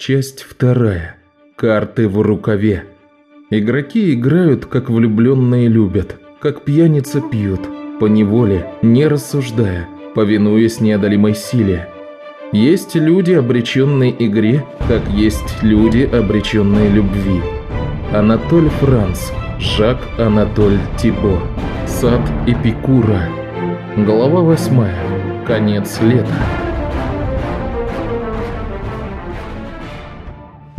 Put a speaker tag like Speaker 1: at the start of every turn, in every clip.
Speaker 1: Часть вторая. Карты в рукаве. Игроки играют, как влюбленные любят, как пьяница пьют, по неволе, не рассуждая, повинуясь неодолимой силе. Есть люди, обреченные игре, как есть люди, обреченные любви. Анатоль Франц, Жак Анатоль Тибо, Сад Эпикура. Глава восьмая. Конец лета.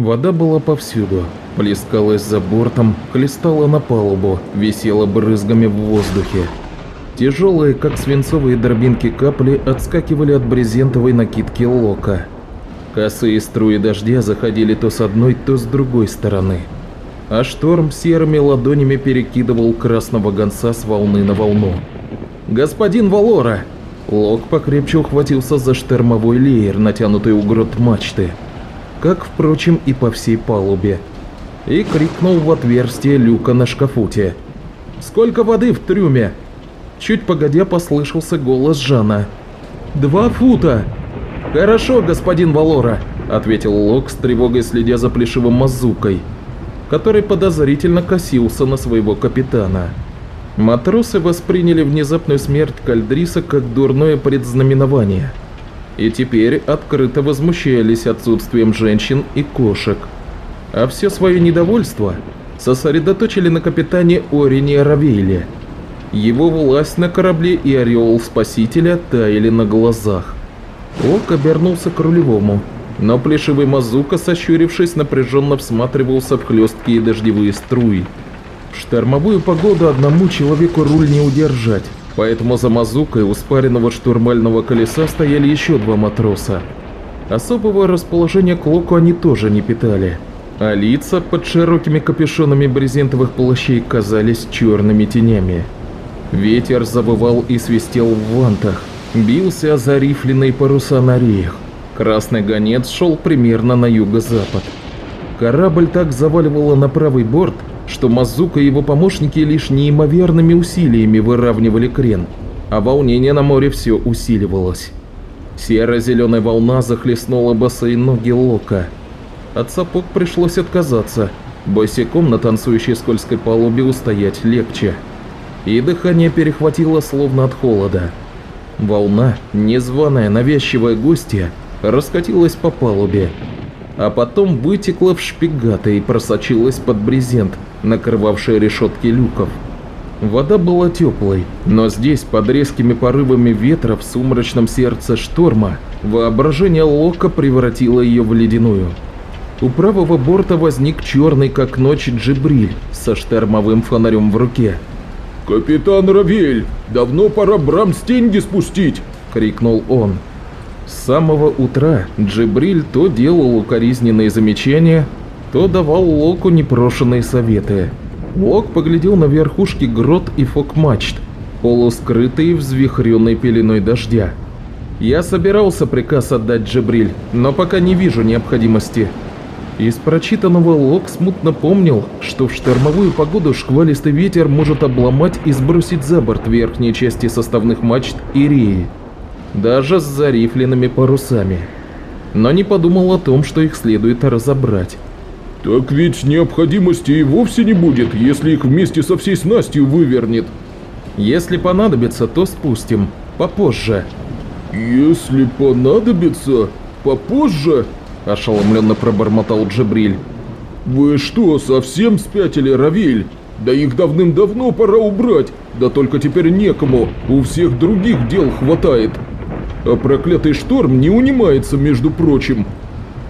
Speaker 1: Вода была повсюду. Плескалась за бортом, хлестала на палубу, висела брызгами в воздухе. Тяжелые, как свинцовые дробинки капли, отскакивали от брезентовой накидки лока. Косые струи дождя заходили то с одной, то с другой стороны. А шторм серыми ладонями перекидывал красного гонца с волны на волну. «Господин Валора!» Лок покрепче ухватился за штормовой леер, натянутый у грот мачты как, впрочем, и по всей палубе, и крикнул в отверстие люка на шкафуте. «Сколько воды в трюме?» Чуть погодя послышался голос Жана. «Два фута!» «Хорошо, господин Валора», — ответил Лок с тревогой следя за плешивым мазукой, который подозрительно косился на своего капитана. Матросы восприняли внезапную смерть Кальдриса как дурное предзнаменование — и теперь открыто возмущались отсутствием женщин и кошек. А все свое недовольство сосредоточили на капитане Орине Равейле. Его власть на корабле и ореол Спасителя таяли на глазах. Ок обернулся к рулевому, но плешивый Мазука, сощурившись, напряженно всматривался в хлесткие дождевые струи. В штормовую погоду одному человеку руль не удержать. Поэтому за мазукой у спаренного штурмального колеса стояли еще два матроса. Особого расположения к локу они тоже не питали, а лица под широкими капюшонами брезентовых плащей казались черными тенями. Ветер забывал и свистел в вантах, бился о зарифленные паруса на реях. Красный гонец шел примерно на юго-запад. Корабль так заваливало на правый борт, что Мазука и его помощники лишь неимоверными усилиями выравнивали крен, а волнение на море все усиливалось. Серо-зеленая волна захлестнула босые ноги Лока. От сапог пришлось отказаться, босиком на танцующей скользкой палубе устоять легче. И дыхание перехватило словно от холода. Волна, незваная навязчивая гостья, раскатилась по палубе, а потом вытекла в шпигаты и просочилась под брезент, накрывавший решетки люков. Вода была теплой, но здесь, под резкими порывами ветра в сумрачном сердце шторма, воображение Лока превратило ее в ледяную. У правого борта возник черный, как ночь, Джибриль со штормовым фонарем в руке.
Speaker 2: «Капитан Равель, давно пора брамстеньги спустить!» – крикнул он.
Speaker 1: С самого утра Джибриль то делал укоризненные замечания, то давал Локу непрошенные советы. Лок поглядел на верхушки грот и фок-мачт, полускрытые взвихренной пеленой дождя. «Я собирался приказ отдать Джибриль, но пока не вижу необходимости». Из прочитанного Лок смутно помнил, что в штормовую погоду шквалистый ветер может обломать и сбросить за борт верхние части составных мачт и реи даже с зарифленными парусами. Но не подумал о том, что их следует разобрать.
Speaker 2: «Так ведь необходимости и вовсе не будет, если их вместе со всей снастью вывернет».
Speaker 1: «Если понадобится, то спустим. Попозже».
Speaker 2: «Если понадобится? Попозже?» – ошеломленно пробормотал Джабриль. «Вы что, совсем спятили, Равиль? Да их давным-давно пора убрать, да только теперь некому, у всех других дел хватает». А проклятый шторм не унимается, между прочим.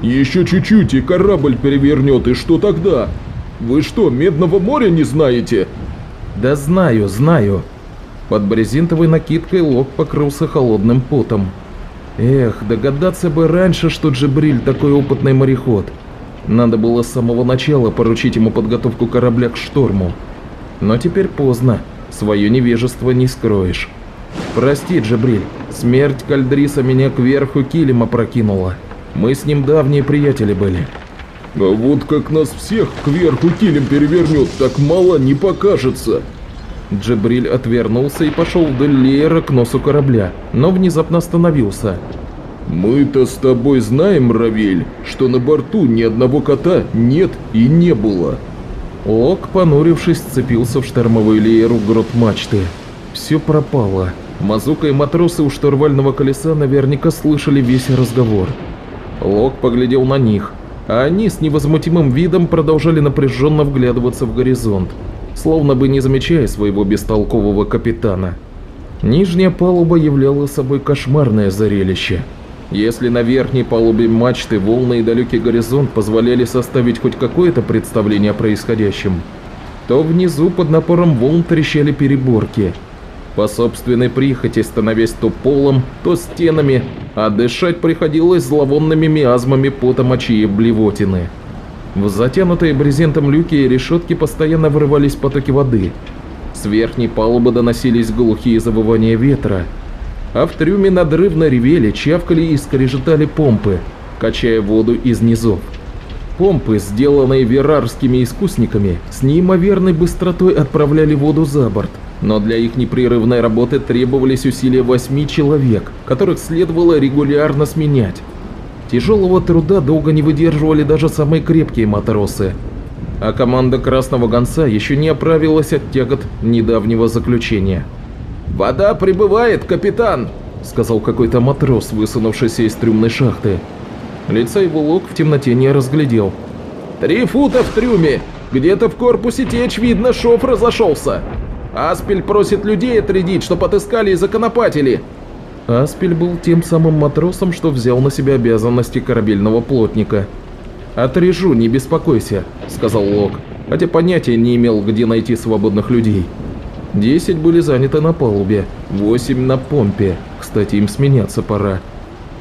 Speaker 2: Еще чуть-чуть и корабль перевернет, и что тогда? Вы что, Медного моря не знаете?
Speaker 1: Да знаю, знаю. Под брезентовой накидкой Лок покрылся холодным потом. Эх, догадаться бы раньше, что Джибриль такой опытный мореход. Надо было с самого начала поручить ему подготовку корабля к шторму. Но теперь поздно, свое невежество не скроешь. Прости, Джабриль, смерть Кальдриса меня кверху килем опрокинула. Мы с ним давние приятели были.
Speaker 2: А вот как нас всех кверху килем перевернет, так мало не покажется.
Speaker 1: Джабриль отвернулся и пошел вдоль леера к носу корабля, но внезапно остановился.
Speaker 2: Мы-то с тобой знаем, Равель, что на борту ни одного кота нет и не было.
Speaker 1: Лок, понурившись, сцепился в штормовую лееру грот мачты. Все пропало. Мазука и матросы у штурвального колеса наверняка слышали весь разговор. Лок поглядел на них, а они с невозмутимым видом продолжали напряженно вглядываться в горизонт, словно бы не замечая своего бестолкового капитана. Нижняя палуба являла собой кошмарное зрелище. Если на верхней палубе мачты волны и далекий горизонт позволяли составить хоть какое-то представление о происходящем, то внизу под напором волн трещали переборки – по собственной прихоти становясь то полом, то стенами, а дышать приходилось зловонными миазмами пота мочи и блевотины. В затянутые брезентом люки и решетки постоянно вырывались потоки воды. С верхней палубы доносились глухие завывания ветра, а в трюме надрывно ревели, чавкали и скрежетали помпы, качая воду из низов. Помпы, сделанные верарскими искусниками, с неимоверной быстротой отправляли воду за борт – но для их непрерывной работы требовались усилия восьми человек, которых следовало регулярно сменять. Тяжелого труда долго не выдерживали даже самые крепкие матросы. А команда Красного Гонца еще не оправилась от тягот недавнего заключения. «Вода прибывает, капитан!» – сказал какой-то матрос, высунувшийся из трюмной шахты. Лица его лог в темноте не разглядел. «Три фута в трюме! Где-то в корпусе течь видно, шов разошелся!» Аспель просит людей отрядить, чтоб отыскали и законопатили!» Аспель был тем самым матросом, что взял на себя обязанности корабельного плотника. «Отрежу, не беспокойся», — сказал Лок, хотя понятия не имел, где найти свободных людей. Десять были заняты на палубе, восемь на помпе, кстати, им сменяться пора.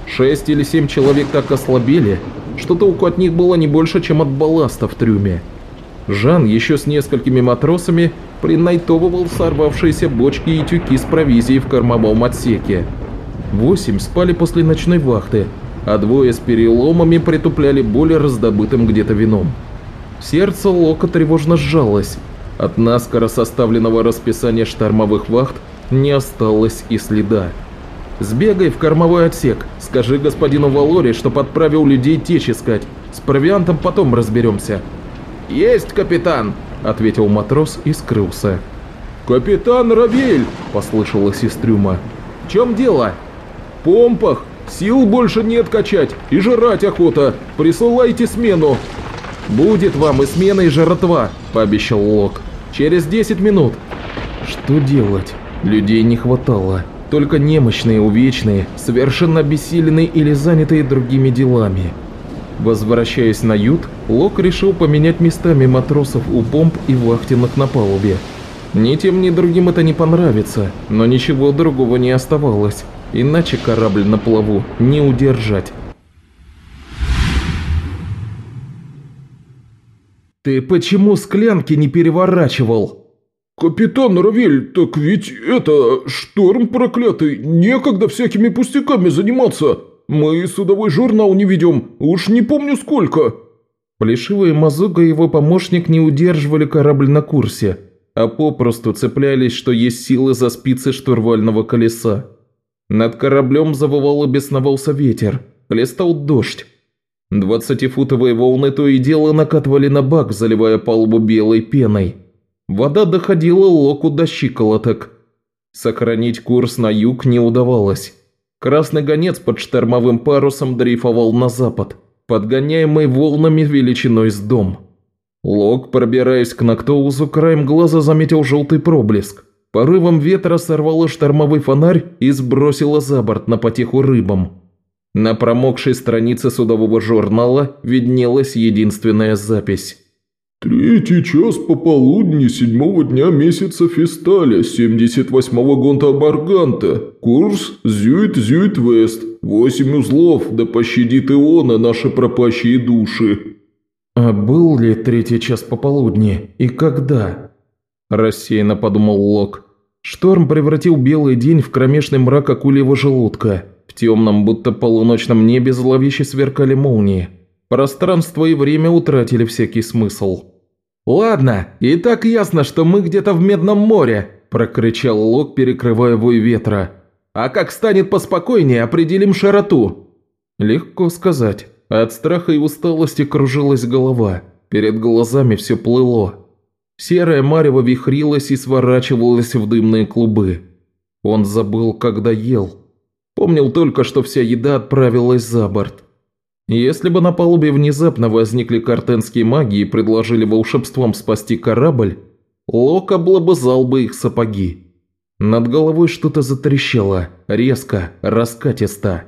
Speaker 1: Шесть или семь человек так ослабели, что толку от них было не больше, чем от балласта в трюме. Жан еще с несколькими матросами принайтовывал сорвавшиеся бочки и тюки с провизией в кормовом отсеке. Восемь спали после ночной вахты, а двое с переломами притупляли боль раздобытым где-то вином. Сердце Лока тревожно сжалось. От наскоро составленного расписания штормовых вахт не осталось и следа. «Сбегай в кормовой отсек, скажи господину Валоре, что подправил людей течь искать. С провиантом потом разберемся». «Есть, капитан!» – ответил матрос и скрылся.
Speaker 2: «Капитан Равель!» – послышалось из трюма.
Speaker 1: «В чем дело?»
Speaker 2: «В помпах! Сил больше нет качать, и жрать охота! Присылайте смену!»
Speaker 1: «Будет вам и смена, и жратва!» – пообещал Лок. «Через 10 минут!» Что делать? Людей не хватало. Только немощные, увечные, совершенно обессиленные или занятые другими делами. Возвращаясь на ют, Лок решил поменять местами матросов у помп и вахтенных на палубе. Ни тем, ни другим это не понравится, но ничего другого не оставалось, иначе корабль на плаву не удержать. «Ты почему склянки не переворачивал?»
Speaker 2: «Капитан Равель, так ведь это... шторм проклятый, некогда всякими пустяками заниматься!» Мы судовой журнал не ведем, уж не помню сколько».
Speaker 1: Плешивый Мазуга и его помощник не удерживали корабль на курсе, а попросту цеплялись, что есть силы за спицы штурвального колеса. Над кораблем завывал и бесновался ветер, хлестал дождь. Двадцатифутовые волны то и дело накатывали на бак, заливая палубу белой пеной. Вода доходила локу до щиколоток. Сохранить курс на юг не удавалось. Красный гонец под штормовым парусом дрейфовал на запад, подгоняемый волнами величиной с дом. Лок, пробираясь к Нактоузу, краем глаза заметил желтый проблеск. Порывом ветра сорвало штормовой фонарь и сбросило за борт на потеху рыбам. На промокшей странице судового журнала виднелась единственная запись.
Speaker 2: Третий час пополудни седьмого дня месяца Фесталя, 78-го гонта Барганта. Курс Зюит-Зюит-Вест. Восемь узлов, да пощадит Иона наши пропащие души.
Speaker 1: А был ли третий час пополудни и когда? Рассеянно подумал Лок. Шторм превратил белый день в кромешный мрак акульего желудка. В темном, будто полуночном небе зловеще сверкали молнии. Пространство и время утратили всякий смысл. «Ладно, и так ясно, что мы где-то в Медном море», – прокричал Лок, перекрывая вой ветра. «А как станет поспокойнее, определим широту». Легко сказать. От страха и усталости кружилась голова, перед глазами все плыло. Серая марево вихрилась и сворачивалась в дымные клубы. Он забыл, когда ел. Помнил только, что вся еда отправилась за борт. Если бы на палубе внезапно возникли картенские маги и предложили волшебством спасти корабль, Лок облобызал бы их сапоги. Над головой что-то затрещало, резко, раскатисто.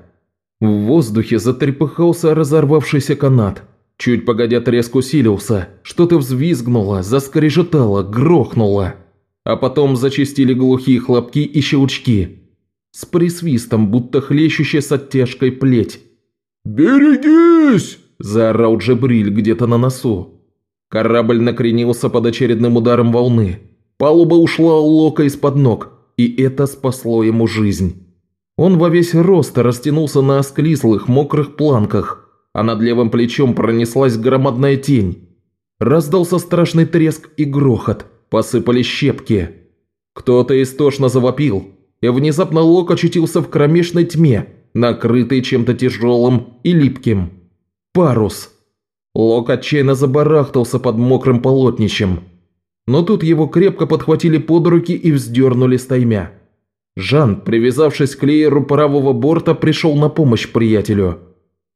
Speaker 1: В воздухе затрепыхался разорвавшийся канат. Чуть погодя треск усилился, что-то взвизгнуло, заскрежетало, грохнуло. А потом зачистили глухие хлопки и щелчки. С присвистом, будто хлещущая с оттяжкой плеть.
Speaker 2: «Берегись!»
Speaker 1: – заорал Джебриль где-то на носу. Корабль накренился под очередным ударом волны. Палуба ушла у Лока из-под ног, и это спасло ему жизнь. Он во весь рост растянулся на осклизлых, мокрых планках, а над левым плечом пронеслась громадная тень. Раздался страшный треск и грохот, посыпались щепки. Кто-то истошно завопил, и внезапно Лок очутился в кромешной тьме, накрытый чем-то тяжелым и липким. Парус. Лок отчаянно забарахтался под мокрым полотнищем. Но тут его крепко подхватили под руки и вздернули стаймя. Жан, привязавшись к лееру правого борта, пришел на помощь приятелю.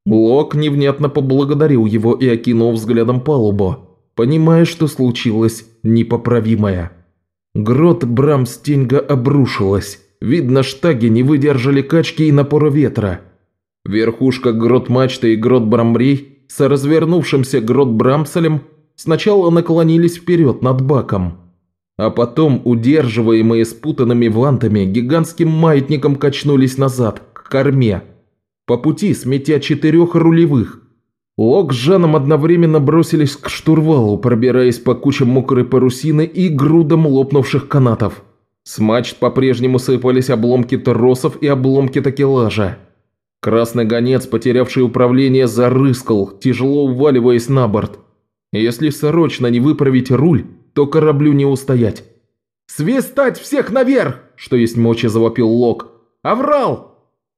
Speaker 1: Лок невнятно поблагодарил его и окинул взглядом палубу, понимая, что случилось непоправимое. Грот Брамстинга обрушилась. Видно, штаги не выдержали качки и напора ветра. Верхушка грот мачты и грот Брамрей с развернувшимся грот Брамселем сначала наклонились вперед над баком, а потом, удерживаемые спутанными вантами, гигантским маятником качнулись назад, к корме. По пути, сметя четырех рулевых. Лок с Жаном одновременно бросились к штурвалу, пробираясь по кучам мокрой парусины и грудам лопнувших канатов. С мачт по-прежнему сыпались обломки тросов и обломки такелажа. Красный гонец, потерявший управление, зарыскал, тяжело уваливаясь на борт. Если срочно не выправить руль, то кораблю не устоять. «Свистать всех наверх!» – что есть мочи завопил Лок. «Аврал!»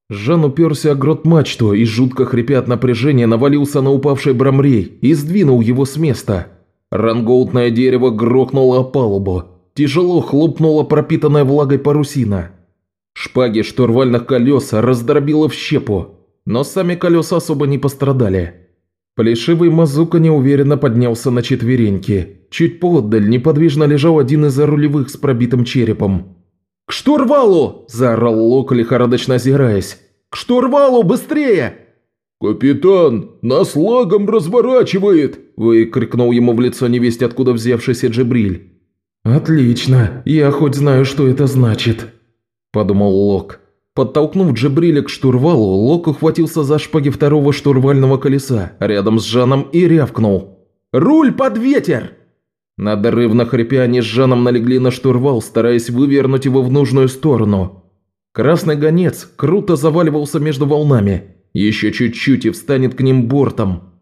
Speaker 1: Жан уперся о грот мачту и, жутко хрипя от напряжения, навалился на упавший брамрей и сдвинул его с места. Рангоутное дерево грохнуло о палубу. Тяжело хлопнула пропитанная влагой парусина. Шпаги штурвальных колес раздробило в щепу, но сами колеса особо не пострадали. Плешивый Мазука неуверенно поднялся на четвереньки. Чуть поотдаль неподвижно лежал один из рулевых с пробитым черепом. «К штурвалу!» – заорал Лок, лихорадочно озираясь. «К штурвалу, быстрее!»
Speaker 2: «Капитан, нас лагом разворачивает!»
Speaker 1: – выкрикнул ему в лицо невесть откуда взявшийся Джибриль. «Отлично, я хоть знаю, что это значит», – подумал Лок. Подтолкнув Джебриля к штурвалу, Лок ухватился за шпаги второго штурвального колеса рядом с Жаном и рявкнул. «Руль под ветер!» Надрывно хрипя, они с Жаном налегли на штурвал, стараясь вывернуть его в нужную сторону. Красный гонец круто заваливался между волнами. Еще чуть-чуть и встанет к ним бортом.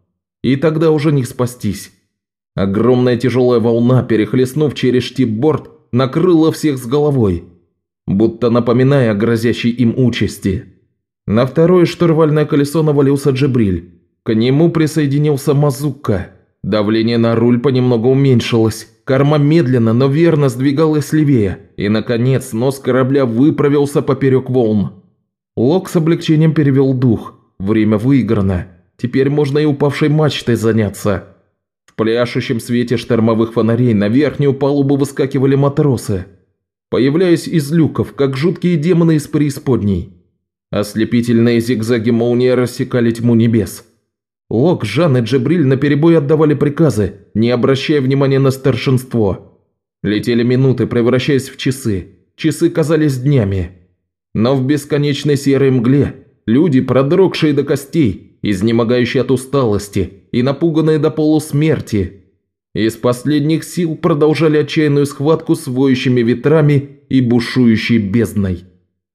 Speaker 1: И тогда уже не спастись. Огромная тяжелая волна, перехлестнув через штип-борт, накрыла всех с головой будто напоминая о грозящей им участи. На второе штурвальное колесо навалился Джебриль. К нему присоединился Мазука. Давление на руль понемногу уменьшилось. Корма медленно, но верно сдвигалась левее. И, наконец, нос корабля выправился поперек волн. Лок с облегчением перевел дух. Время выиграно. Теперь можно и упавшей мачтой заняться. Пляшущем свете штормовых фонарей на верхнюю палубу выскакивали матросы появляясь из люков, как жуткие демоны из преисподней. Ослепительные зигзаги молнии рассекали тьму небес. Лок, Жан и Джебриль наперебой отдавали приказы, не обращая внимания на старшинство. Летели минуты, превращаясь в часы. Часы казались днями. Но в бесконечной серой мгле люди, продрогшие до костей, изнемогающие от усталости и напуганные до полусмерти, из последних сил продолжали отчаянную схватку с воющими ветрами и бушующей бездной.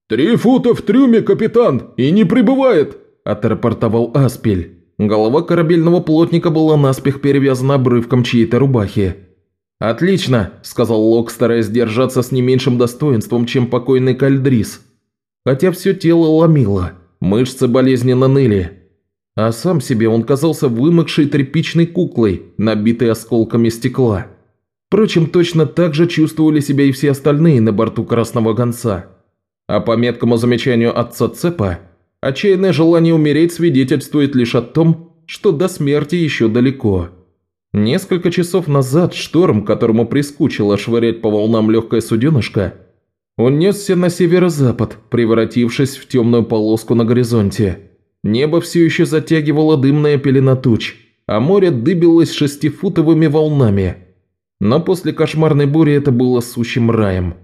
Speaker 2: «Три фута в трюме, капитан, и не прибывает!» – отрапортовал
Speaker 1: Аспель. Голова корабельного плотника была наспех перевязана обрывком чьей-то рубахи. «Отлично», – сказал Лок, стараясь держаться с не меньшим достоинством, чем покойный Кальдрис. Хотя все тело ломило, мышцы болезненно ныли. А сам себе он казался вымокшей тряпичной куклой, набитой осколками стекла. Впрочем, точно так же чувствовали себя и все остальные на борту Красного Гонца. А по меткому замечанию отца Цепа, отчаянное желание умереть свидетельствует лишь о том, что до смерти еще далеко. Несколько часов назад шторм, которому прискучило швырять по волнам легкое суденышко, унесся на северо-запад, превратившись в темную полоску на горизонте. Небо все еще затягивало дымная пелена туч, а море дыбилось шестифутовыми волнами. Но после кошмарной бури это было сущим раем.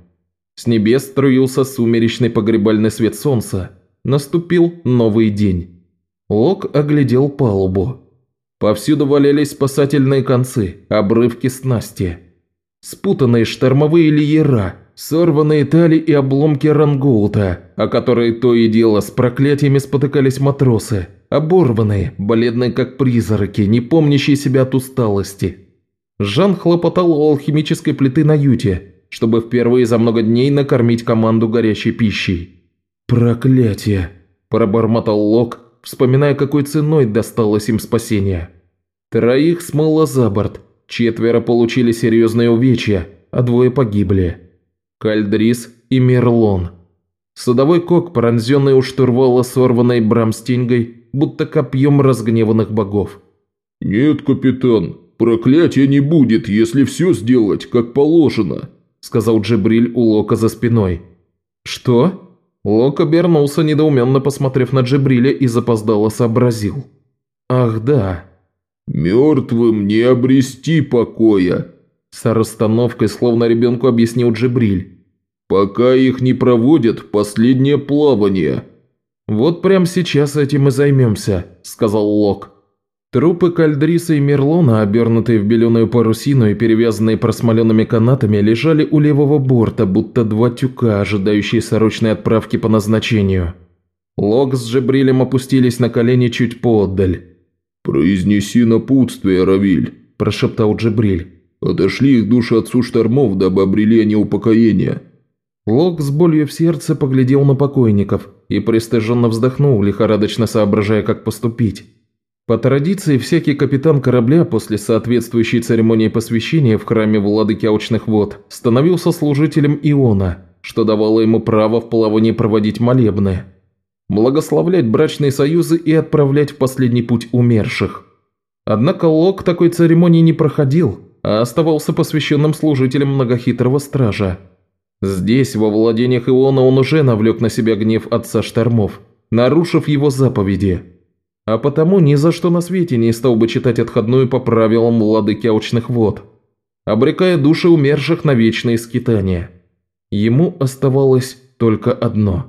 Speaker 1: С небес струился сумеречный погребальный свет солнца. Наступил новый день. Лок оглядел палубу. Повсюду валялись спасательные концы, обрывки снасти. Спутанные штормовые лиера, сорванные тали и обломки рангоута, о которые то и дело с проклятиями спотыкались матросы, оборванные, бледные как призраки, не помнящие себя от усталости. Жан хлопотал у алхимической плиты на юте, чтобы впервые за много дней накормить команду горячей пищей. «Проклятие!» – пробормотал Лок, вспоминая, какой ценой досталось им спасение. Троих смыло за борт, четверо получили серьезные увечья, а двое погибли. Кальдрис и Мерлон. Садовой кок, пронзенный у штурвала сорванной брамстингой, будто копьем разгневанных богов.
Speaker 2: «Нет, капитан, проклятия не будет, если все сделать, как положено», сказал Джибриль у Лока за спиной.
Speaker 1: «Что?» Лок обернулся, недоуменно посмотрев на Джибриля и запоздало сообразил. «Ах да».
Speaker 2: «Мертвым не обрести покоя»,
Speaker 1: с расстановкой, словно ребенку объяснил Джибриль.
Speaker 2: «Пока их не проводят последнее плавание».
Speaker 1: «Вот прямо сейчас этим и займемся», – сказал Лок. Трупы Кальдриса и Мерлона, обернутые в беленую парусину и перевязанные просмоленными канатами, лежали у левого борта, будто два тюка, ожидающие срочной отправки по назначению. Лок с Джебрилем опустились на колени чуть поотдаль.
Speaker 2: «Произнеси напутствие, Равиль», –
Speaker 1: прошептал Джебриль.
Speaker 2: «Отошли их души отцу штормов, дабы обрели они упокоение».
Speaker 1: Лок с болью в сердце поглядел на покойников и пристыженно вздохнул, лихорадочно соображая, как поступить. По традиции, всякий капитан корабля после соответствующей церемонии посвящения в храме владыки Аучных вод становился служителем Иона, что давало ему право в плавании проводить молебны, благословлять брачные союзы и отправлять в последний путь умерших. Однако Лок такой церемонии не проходил, а оставался посвященным служителем многохитрого стража. Здесь, во владениях Иона, он уже навлек на себя гнев отца штормов, нарушив его заповеди – а потому ни за что на свете не стал бы читать отходную по правилам владыки аучных вод, обрекая души умерших на вечные скитания. Ему оставалось только одно.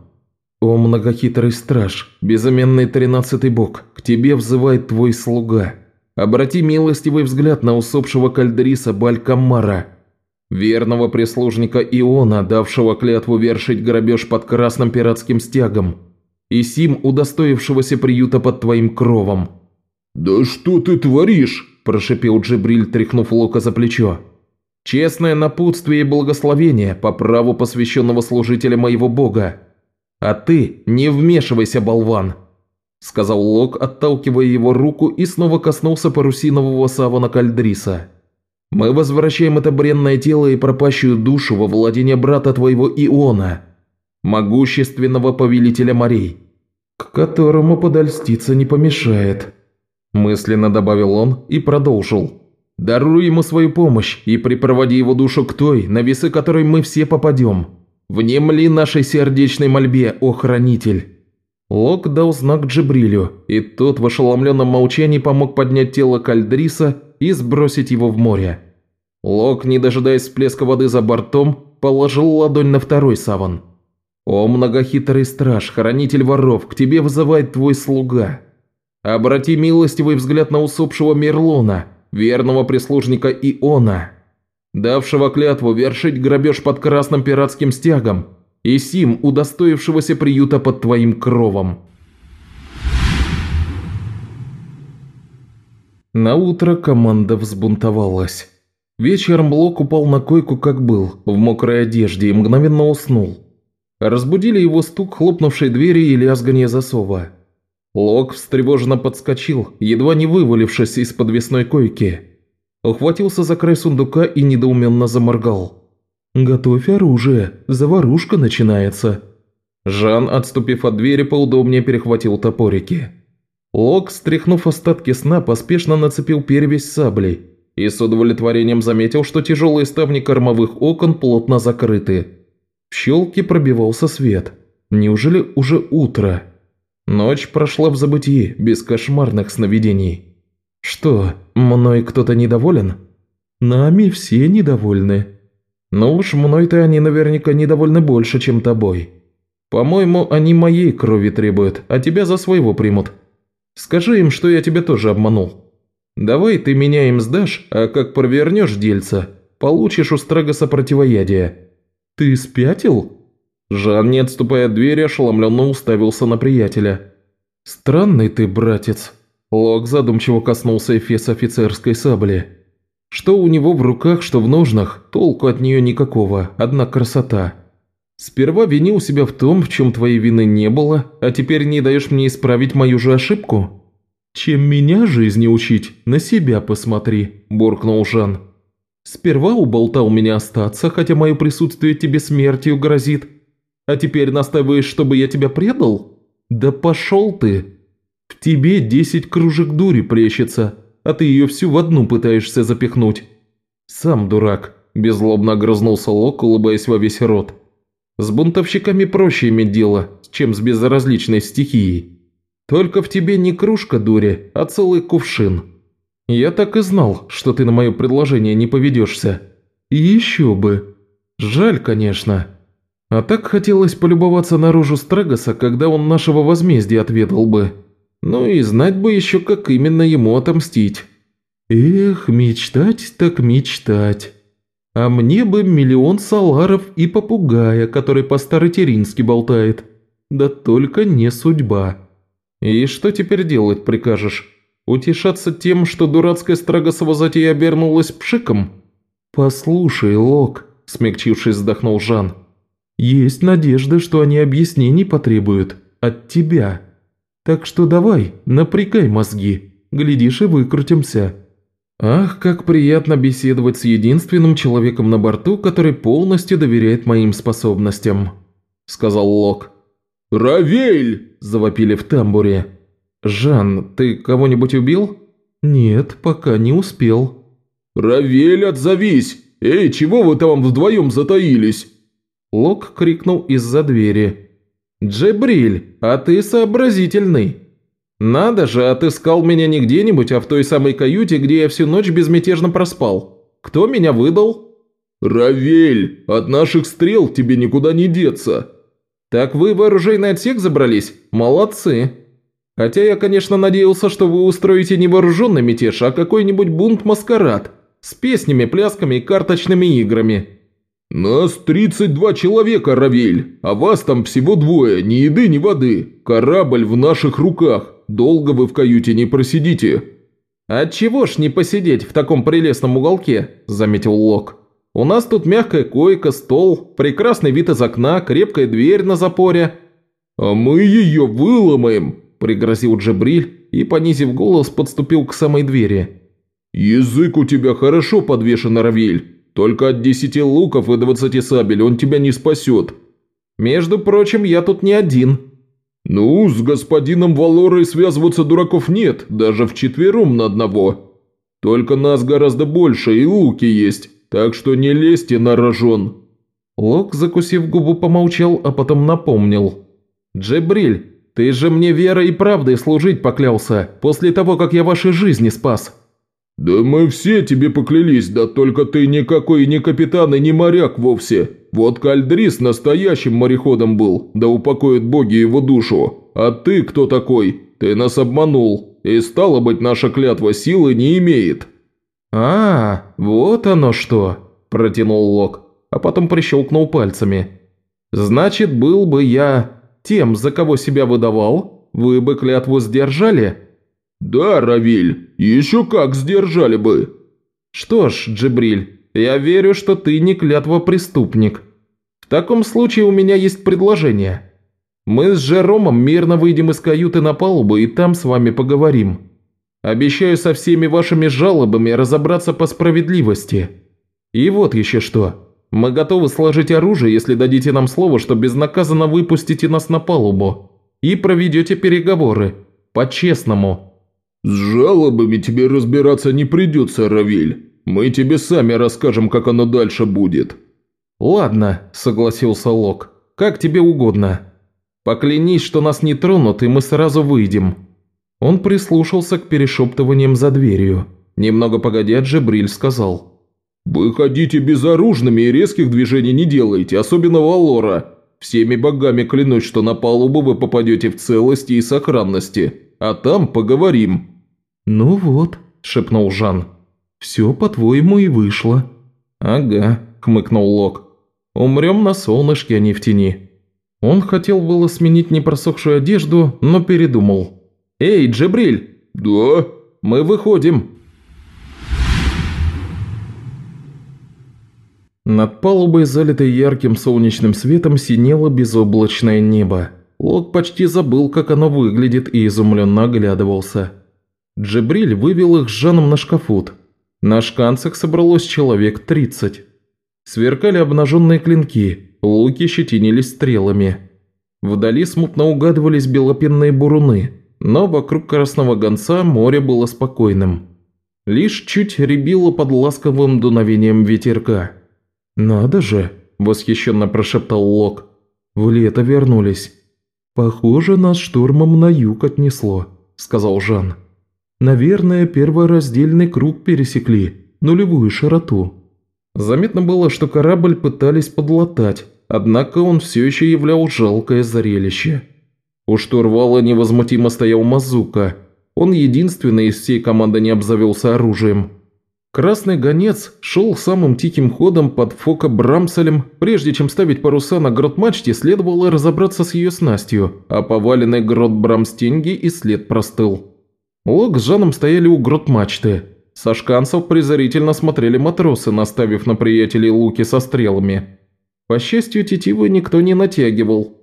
Speaker 1: «О, многохитрый страж, безыменный тринадцатый бог, к тебе взывает твой слуга. Обрати милостивый взгляд на усопшего кальдриса Балькаммара, верного прислужника Иона, давшего клятву вершить грабеж под красным пиратским стягом» и Сим, удостоившегося приюта под твоим кровом».
Speaker 2: «Да что ты творишь?» – прошипел Джибриль, тряхнув Лока за плечо.
Speaker 1: «Честное напутствие и благословение по праву посвященного служителя моего бога. А ты не вмешивайся, болван!» – сказал Лок, отталкивая его руку и снова коснулся парусинового савана Кальдриса. «Мы возвращаем это бренное тело и пропащую душу во владение брата твоего Иона, могущественного повелителя морей, к которому подольститься не помешает», – мысленно добавил он и продолжил. «Даруй ему свою помощь и припроводи его душу к той, на весы которой мы все попадем. Внемли нашей сердечной мольбе, о хранитель!» Лок дал знак Джибрилю, и тот в ошеломленном молчании помог поднять тело Кальдриса и сбросить его в море. Лок, не дожидаясь всплеска воды за бортом, положил ладонь на второй саван. «О, многохитрый страж, хранитель воров, к тебе вызывает твой слуга. Обрати милостивый взгляд на усопшего Мерлона, верного прислужника Иона, давшего клятву вершить грабеж под красным пиратским стягом, и Сим, удостоившегося приюта под твоим кровом». На утро команда взбунтовалась. Вечером Блок упал на койку, как был, в мокрой одежде и мгновенно уснул. Разбудили его стук хлопнувшей двери и лязганье засова. Лок встревоженно подскочил, едва не вывалившись из подвесной койки. Ухватился за край сундука и недоуменно заморгал. «Готовь оружие, заварушка начинается». Жан, отступив от двери, поудобнее перехватил топорики. Лок, стряхнув остатки сна, поспешно нацепил перевязь саблей и с удовлетворением заметил, что тяжелые ставни кормовых окон плотно закрыты. В щелке пробивался свет. Неужели уже утро? Ночь прошла в забытии, без кошмарных сновидений. Что, мной кто-то недоволен? Нами все недовольны. Ну уж мной-то они наверняка недовольны больше, чем тобой. По-моему, они моей крови требуют, а тебя за своего примут. Скажи им, что я тебя тоже обманул. Давай ты меня им сдашь, а как провернешь дельца, получишь у Страгоса противоядие. Ты спятил?» Жан, не отступая от двери, ошеломленно уставился на приятеля. «Странный ты, братец». Лок задумчиво коснулся эфес офицерской сабли. Что у него в руках, что в ножнах, толку от нее никакого, одна красота. Сперва винил себя в том, в чем твоей вины не было, а теперь не даешь мне исправить мою же ошибку? Чем меня жизни учить, на себя посмотри», – буркнул Жан. «Сперва уболтал меня остаться, хотя мое присутствие тебе смертью грозит. А теперь настаиваешь, чтобы я тебя предал? Да пошел ты! В тебе десять кружек дури плещется, а ты ее всю в одну пытаешься запихнуть. Сам дурак», – беззлобно огрызнулся Лок, улыбаясь во весь рот. С бунтовщиками проще иметь дело, чем с безразличной стихией. Только в тебе не кружка дури, а целый кувшин. Я так и знал, что ты на мое предложение не поведешься. И еще бы. Жаль, конечно. А так хотелось полюбоваться наружу Страгоса, когда он нашего возмездия отведал бы. Ну и знать бы еще, как именно ему отомстить. Эх, мечтать так мечтать. А мне бы миллион саларов и попугая, который по-старотерински болтает. Да только не судьба. И что теперь делать прикажешь? Утешаться тем, что дурацкая Страгосова затея обернулась пшиком? Послушай, Лок, смягчившись, вздохнул Жан. Есть надежда, что они объяснений потребуют. От тебя. Так что давай, напрягай мозги. Глядишь и выкрутимся. «Ах, как приятно беседовать с единственным человеком на борту, который полностью доверяет моим способностям», – сказал Лок.
Speaker 2: «Равель!»
Speaker 1: – завопили в тамбуре. «Жан, ты кого-нибудь убил?» «Нет, пока не успел».
Speaker 2: «Равель, отзовись! Эй, чего вы там вдвоем затаились?»
Speaker 1: Лок крикнул из-за двери. «Джебриль, а ты сообразительный!» «Надо же, отыскал меня не где-нибудь, а в той самой каюте, где я всю ночь безмятежно проспал. Кто меня выдал?»
Speaker 2: «Равель, от наших стрел тебе никуда не деться».
Speaker 1: «Так вы в оружейный отсек забрались? Молодцы. Хотя я, конечно, надеялся, что вы устроите не вооруженный мятеж, а какой-нибудь бунт-маскарад с песнями, плясками и карточными играми».
Speaker 2: «Нас 32 человека, Равель, а вас там всего двое, ни еды, ни воды. Корабль в наших руках. Долго вы в каюте не просидите».
Speaker 1: «Отчего ж не посидеть в таком прелестном уголке?» – заметил Лок. «У нас тут мягкая койка, стол, прекрасный вид из окна, крепкая дверь на запоре».
Speaker 2: «А мы ее выломаем», – пригрозил
Speaker 1: Джабриль и, понизив голос, подступил к самой двери.
Speaker 2: «Язык у тебя хорошо подвешен, Равель. Только от десяти луков и двадцати сабель он тебя не спасет.
Speaker 1: Между прочим, я тут не один».
Speaker 2: «Ну, с господином Валорой связываться дураков нет, даже вчетвером на одного. Только нас гораздо больше и луки есть, так что не лезьте на рожон».
Speaker 1: Лок, закусив губу, помолчал, а потом напомнил. «Джебриль, ты же мне верой и правдой служить поклялся, после того, как я ваши жизни спас».
Speaker 2: «Да мы все тебе поклялись, да только ты никакой не капитан и не моряк вовсе. Вот Кальдрис настоящим мореходом был, да упокоят боги его душу. А ты кто такой? Ты нас обманул, и стало быть, наша клятва силы не имеет».
Speaker 1: «А, вот оно что!» – протянул Лок, а потом прищелкнул пальцами. «Значит, был бы я тем, за кого себя выдавал, вы бы клятву сдержали?»
Speaker 2: «Да, Равиль, еще как сдержали бы!»
Speaker 1: «Что ж, Джибриль, я верю, что ты не клятва преступник. В таком случае у меня есть предложение». Мы с Жеромом мирно выйдем из каюты на палубу и там с вами поговорим. Обещаю со всеми вашими жалобами разобраться по справедливости. И вот еще что. Мы готовы сложить оружие, если дадите нам слово, что безнаказанно выпустите нас на палубу и проведете переговоры. По-честному».
Speaker 2: «С жалобами тебе разбираться не придется, Равиль. Мы тебе сами расскажем, как оно дальше будет».
Speaker 1: «Ладно», – согласился Лок. «Как тебе угодно. Поклянись, что нас не тронут, и мы сразу выйдем». Он прислушался к перешептываниям за дверью. Немного погодя, Джебриль сказал.
Speaker 2: «Выходите безоружными и резких движений не делайте, особенно Валора. Всеми богами клянусь, что на палубу вы попадете в целости и сохранности, а там поговорим».
Speaker 1: «Ну вот», – шепнул Жан. «Все, по-твоему, и вышло». «Ага», – хмыкнул Лок. «Умрем на солнышке, а не в тени». Он хотел было сменить непросохшую одежду, но передумал. «Эй, Джебриль!»
Speaker 2: «Да?»
Speaker 1: «Мы выходим!» Над палубой, залитой ярким солнечным светом, синело безоблачное небо. Лок почти забыл, как оно выглядит, и изумленно оглядывался. Джебриль вывел их с Жаном на шкафут. На шканцах собралось человек 30. Сверкали обнаженные клинки, луки щетинились стрелами. Вдали смутно угадывались белопенные буруны, но вокруг красного гонца море было спокойным. Лишь чуть рябило под ласковым дуновением ветерка. «Надо же!» – восхищенно прошептал Лок. «В лето вернулись». «Похоже, нас штурмом на юг отнесло», – сказал Жан. «Наверное, первораздельный круг пересекли, нулевую широту». Заметно было, что корабль пытались подлатать, однако он все еще являл жалкое зрелище. У штурвала невозмутимо стоял Мазука. Он единственный из всей команды не обзавелся оружием – Красный гонец шел самым тихим ходом под фока Брамселем. Прежде чем ставить паруса на грот-мачте, следовало разобраться с ее снастью, а поваленный грот Брамстенги и след простыл. Лок с Жаном стояли у грот-мачты. Со шканцев презрительно смотрели матросы, наставив на приятелей луки со стрелами. По счастью, тетивы никто не натягивал.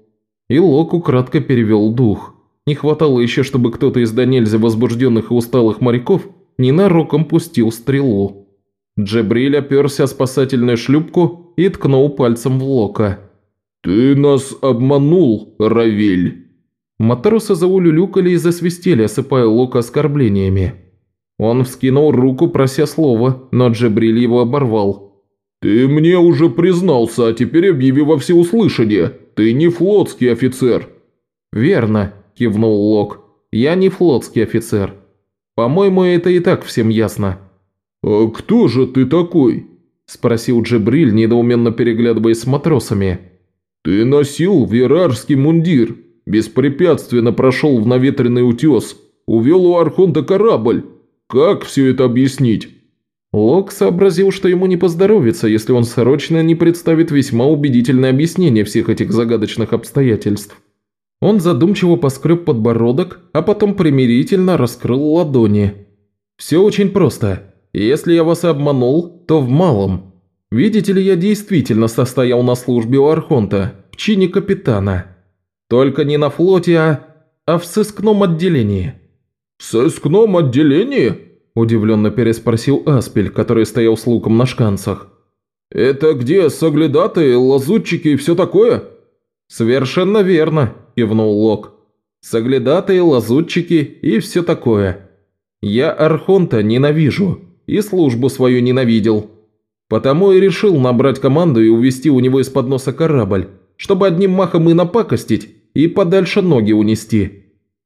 Speaker 1: И Лок украдко перевел дух. Не хватало еще, чтобы кто-то из до возбужденных и усталых моряков ненароком пустил стрелу. Джебриль оперся о спасательную шлюпку и ткнул пальцем в Лока.
Speaker 2: «Ты нас обманул, Равиль!»
Speaker 1: Матросы заулюлюкали и засвистели, осыпая Лока оскорблениями. Он вскинул руку, прося слова, но Джебриль его оборвал.
Speaker 2: «Ты мне уже признался, а теперь объяви во всеуслышание. Ты не флотский офицер».
Speaker 1: «Верно», – кивнул Лок. «Я не флотский офицер. По-моему, это и так всем ясно».
Speaker 2: «А кто же ты такой?»
Speaker 1: – спросил Джебриль, недоуменно переглядываясь с матросами.
Speaker 2: «Ты носил верарский мундир, беспрепятственно прошел в наветренный утес, увел у Архонта корабль. Как все это объяснить?»
Speaker 1: Лок сообразил, что ему не поздоровится, если он срочно не представит весьма убедительное объяснение всех этих загадочных обстоятельств. Он задумчиво поскреб подбородок, а потом примирительно раскрыл ладони. «Все очень просто. Если я вас обманул, то в малом. Видите ли, я действительно состоял на службе у Архонта, в чине капитана. Только не на флоте, а, а в сыскном отделении».
Speaker 2: «В сыскном отделении?»
Speaker 1: – удивленно переспросил Аспель, который стоял с луком на шканцах.
Speaker 2: «Это где соглядатые, лазутчики и все такое?»
Speaker 1: «Совершенно верно», – кивнул Лок. «Соглядатые, лазутчики и все такое. Я Архонта ненавижу и службу свою ненавидел. Потому и решил набрать команду и увести у него из-под носа корабль, чтобы одним махом и напакостить, и подальше ноги унести.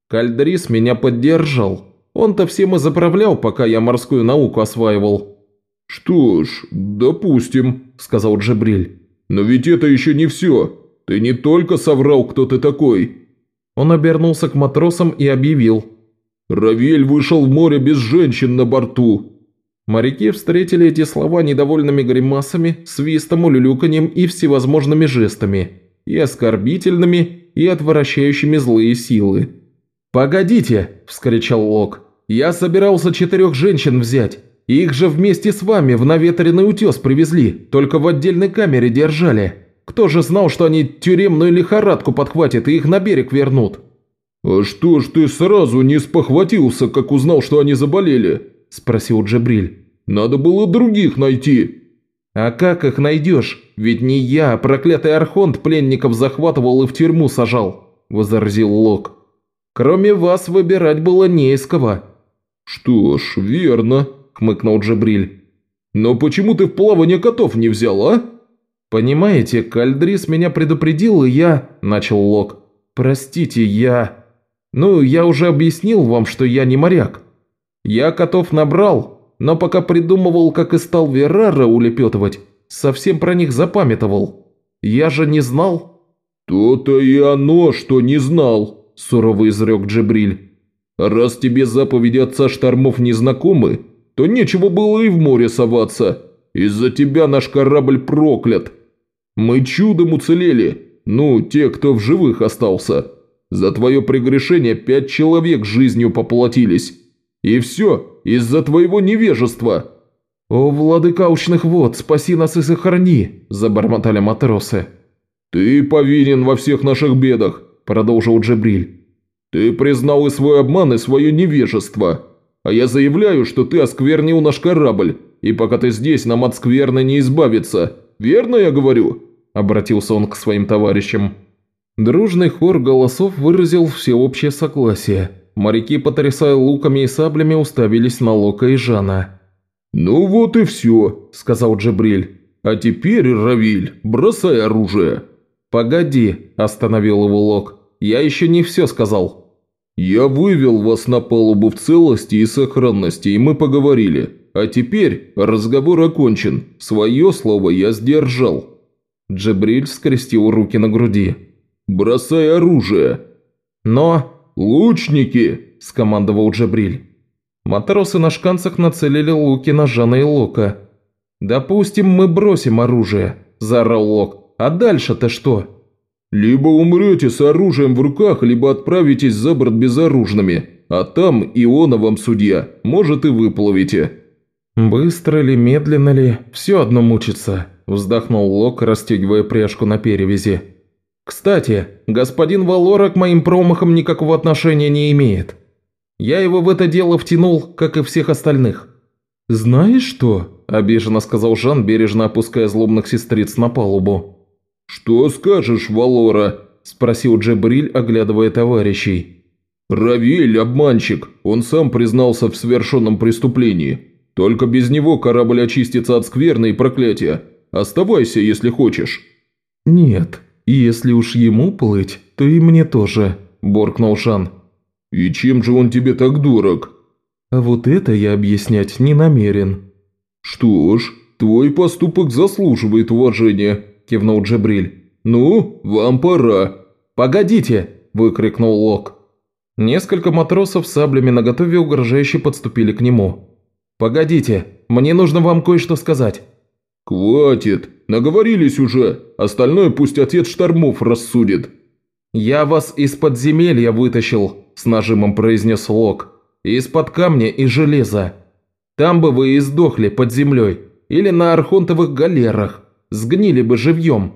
Speaker 1: Кальдрис меня поддержал. Он-то всем и заправлял, пока я морскую науку осваивал».
Speaker 2: «Что ж, допустим», – сказал Джебриль. «Но ведь это еще не все. «Ты не только соврал, кто ты такой!»
Speaker 1: Он обернулся к матросам и объявил.
Speaker 2: «Равель вышел в море без женщин на борту!»
Speaker 1: Моряки встретили эти слова недовольными гримасами, свистом, улюлюканьем и всевозможными жестами, и оскорбительными, и отвращающими злые силы. «Погодите!» – вскричал Лок. «Я собирался четырех женщин взять. Их же вместе с вами в наветренный утес привезли, только в отдельной камере держали. Кто же знал, что они тюремную лихорадку подхватят и их на берег вернут?»
Speaker 2: «А что ж ты сразу не спохватился, как узнал, что они заболели?» – спросил Джабриль. «Надо было других найти».
Speaker 1: «А как их найдешь? Ведь не я, а проклятый Архонт пленников захватывал и в тюрьму сажал», – возразил Лок. «Кроме вас выбирать было не из кого».
Speaker 2: «Что ж, верно», – хмыкнул Джабриль. «Но почему ты в плавание котов не взял, а?»
Speaker 1: «Понимаете, Кальдрис меня предупредил, и я...» – начал Лок. «Простите, я...» «Ну, я уже объяснил вам, что я не моряк. Я котов набрал, но пока придумывал, как и стал Верара улепетывать, совсем про них запамятовал. Я же не знал».
Speaker 2: «То-то и оно, что не знал», – сурово изрек Джебриль. «Раз тебе заповеди отца штормов не знакомы, то нечего было и в море соваться. Из-за тебя наш корабль проклят. Мы чудом уцелели, ну, те, кто в живых остался». За твое прегрешение пять человек жизнью поплатились. И все из-за твоего невежества».
Speaker 1: «О, владыка учных вод, спаси нас и сохрани!» – забормотали матросы.
Speaker 2: «Ты повинен во всех наших бедах», – продолжил Джебриль. «Ты признал и свой обман, и свое невежество. А я заявляю, что ты осквернил наш корабль, и пока ты здесь, нам от скверны не избавиться. Верно я говорю?» – обратился он к своим товарищам.
Speaker 1: Дружный хор голосов выразил всеобщее согласие. Моряки, потрясая луками и саблями, уставились на Лока и Жана.
Speaker 2: «Ну вот и все», – сказал Джабриль. «А теперь, Равиль, бросай оружие».
Speaker 1: «Погоди», – остановил его Лок. «Я еще не все сказал».
Speaker 2: «Я вывел вас на палубу в целости и сохранности, и мы поговорили. А теперь разговор окончен. Свое слово я сдержал».
Speaker 1: Джабриль скрестил руки на груди.
Speaker 2: «Бросай оружие!»
Speaker 1: «Но...»
Speaker 2: «Лучники!» – скомандовал Джабриль.
Speaker 1: Матросы на шканцах нацелили луки на Жана и Лока. «Допустим, мы бросим оружие», – заорал Лок. «А дальше-то что?»
Speaker 2: «Либо умрете с оружием в руках, либо отправитесь за борт безоружными, а там Иона вам судья, может и выплывете».
Speaker 1: «Быстро ли, медленно ли, все одно мучится», – вздохнул Лок, расстегивая пряжку на перевязи. Кстати, господин Валора к моим промахам никакого отношения не имеет. Я его в это дело втянул, как и всех остальных». «Знаешь что?» – обиженно сказал Жан, бережно опуская злобных сестриц на палубу.
Speaker 2: «Что скажешь, Валора?» – спросил Джебриль, оглядывая товарищей. «Равиль – обманщик, он сам признался в совершенном преступлении. Только без него корабль очистится от скверны и проклятия. Оставайся, если хочешь».
Speaker 1: «Нет», если уж ему плыть, то и мне тоже», – боркнул Шан.
Speaker 2: «И чем же он тебе так дорог?»
Speaker 1: «А вот это я объяснять не намерен».
Speaker 2: «Что ж, твой поступок заслуживает уважения», – кивнул Джабриль. «Ну, вам пора».
Speaker 1: «Погодите!» – выкрикнул Лок. Несколько матросов с саблями наготове угрожающе подступили к нему. «Погодите, мне нужно вам кое-что сказать».
Speaker 2: «Хватит! Наговорились уже! Остальное пусть отец Штормов рассудит!»
Speaker 1: «Я вас из подземелья вытащил», – с нажимом произнес Лок. «Из-под камня и железа. Там бы вы и сдохли под землей. Или на архонтовых галерах. Сгнили бы живьем».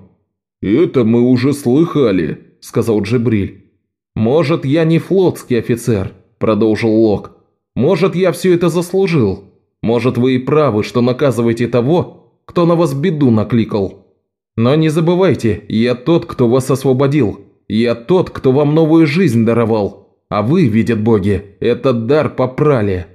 Speaker 2: «Это мы уже слыхали», – сказал Джебриль.
Speaker 1: «Может, я не флотский офицер», – продолжил Лок. «Может, я все это заслужил. Может, вы и правы, что наказываете того, кто на вас беду накликал. Но не забывайте, я тот, кто вас освободил. Я тот, кто вам новую жизнь даровал. А вы, видят боги, этот дар попрали».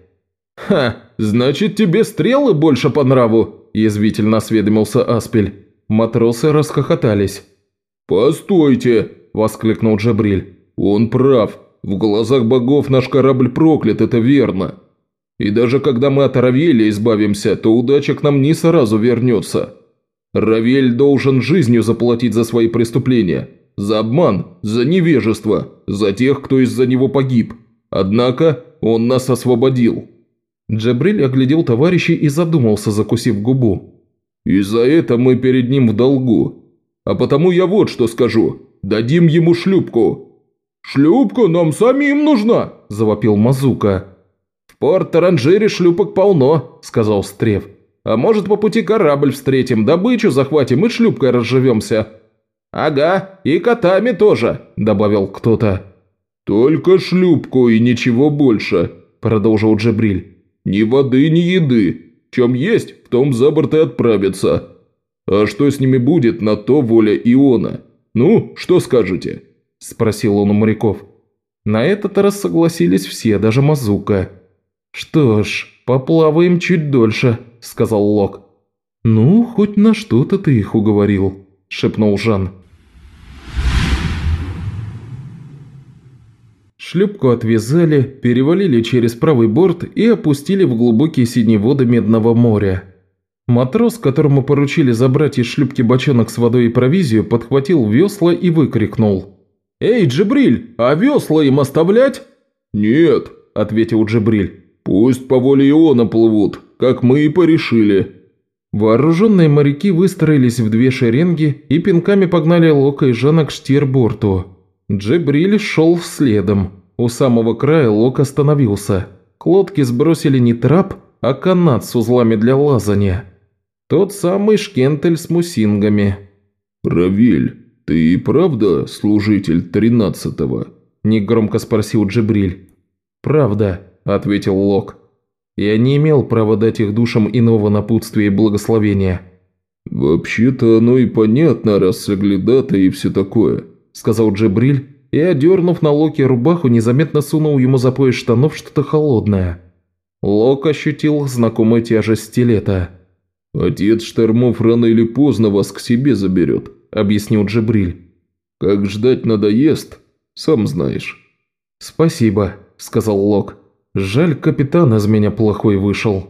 Speaker 1: «Ха, значит тебе стрелы больше по нраву?» – язвительно осведомился Аспель. Матросы расхохотались.
Speaker 2: «Постойте!» – воскликнул Джабриль. «Он прав. В глазах богов наш корабль проклят, это верно. И даже когда мы от Равеля избавимся, то удача к нам не сразу вернется. Равель должен жизнью заплатить за свои преступления. За обман, за невежество, за тех, кто из-за него погиб. Однако он нас освободил».
Speaker 1: Джабриль оглядел товарищей и задумался, закусив губу.
Speaker 2: «И за это мы перед ним в долгу. А потому я вот что скажу. Дадим ему шлюпку». «Шлюпка нам самим нужна!» – завопил Мазука
Speaker 1: порт Таранжире шлюпок полно», – сказал Стрев. «А может, по пути корабль встретим, добычу захватим и шлюпкой разживемся. «Ага, и котами тоже», – добавил кто-то.
Speaker 2: «Только шлюпку и ничего больше», – продолжил Джабриль. «Ни воды, ни еды. Чем есть, в том за борт и отправиться. А что с ними будет, на то воля Иона. Ну, что скажете?» – спросил он у моряков.
Speaker 1: На этот раз согласились все, даже Мазука. «Что ж, поплаваем чуть дольше», – сказал Лок. «Ну, хоть на что-то ты их уговорил», – шепнул Жан. Шлюпку отвязали, перевалили через правый борт и опустили в глубокие синие воды Медного моря. Матрос, которому поручили забрать из шлюпки бочонок с водой и провизию, подхватил весла и выкрикнул. «Эй, Джибриль, а весла им оставлять?»
Speaker 2: «Нет», – ответил Джибриль. «Пусть по воле Иона плывут, как мы и порешили».
Speaker 1: Вооруженные моряки выстроились в две шеренги и пинками погнали Лока и Жана к штирборту. Джибриль шел следом. У самого края Лок остановился. К лодке сбросили не трап, а канат с узлами для лазания. Тот самый шкентель с мусингами.
Speaker 2: «Равиль, ты и правда служитель тринадцатого?»
Speaker 1: – негромко спросил Джибриль. «Правда», – ответил Лок. «Я не имел права дать их душам иного напутствия и благословения».
Speaker 2: «Вообще-то оно и понятно, раз соглядата и все такое», – сказал Джибриль и, одернув на Локе рубаху, незаметно сунул ему за пояс штанов что-то холодное. Лок ощутил знакомую тяжесть стилета. «Отец Штормов рано или поздно вас к себе заберет», – объяснил Джибриль. «Как ждать надоест, сам знаешь».
Speaker 1: «Спасибо», – сказал Лок. «Жаль, капитан из меня плохой вышел».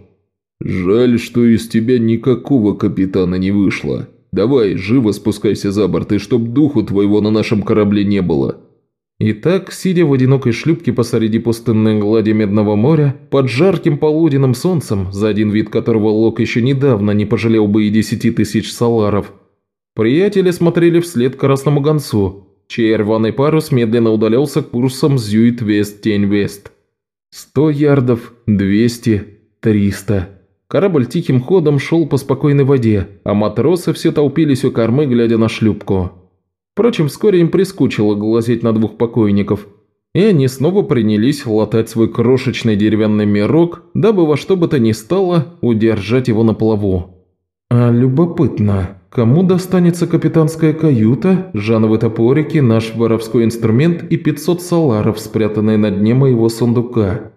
Speaker 2: «Жаль, что из тебя никакого капитана не вышло. Давай, живо спускайся за борт, и чтоб духу твоего на нашем корабле не было».
Speaker 1: Итак, сидя в одинокой шлюпке посреди пустынной глади Медного моря, под жарким полуденным солнцем, за один вид которого Лок еще недавно не пожалел бы и десяти тысяч саларов, приятели смотрели вслед красному гонцу, чей рваный парус медленно удалялся курсом Зюит-Вест-Тень-Вест. Сто ярдов, двести, триста. Корабль тихим ходом шел по спокойной воде, а матросы все толпились у кормы, глядя на шлюпку. Впрочем, вскоре им прискучило глазеть на двух покойников, и они снова принялись латать свой крошечный деревянный мирок, дабы во что бы то ни стало удержать его на плаву. А любопытно, кому достанется капитанская каюта, жановые топорики, наш воровской инструмент и 500 саларов, спрятанные на дне моего сундука?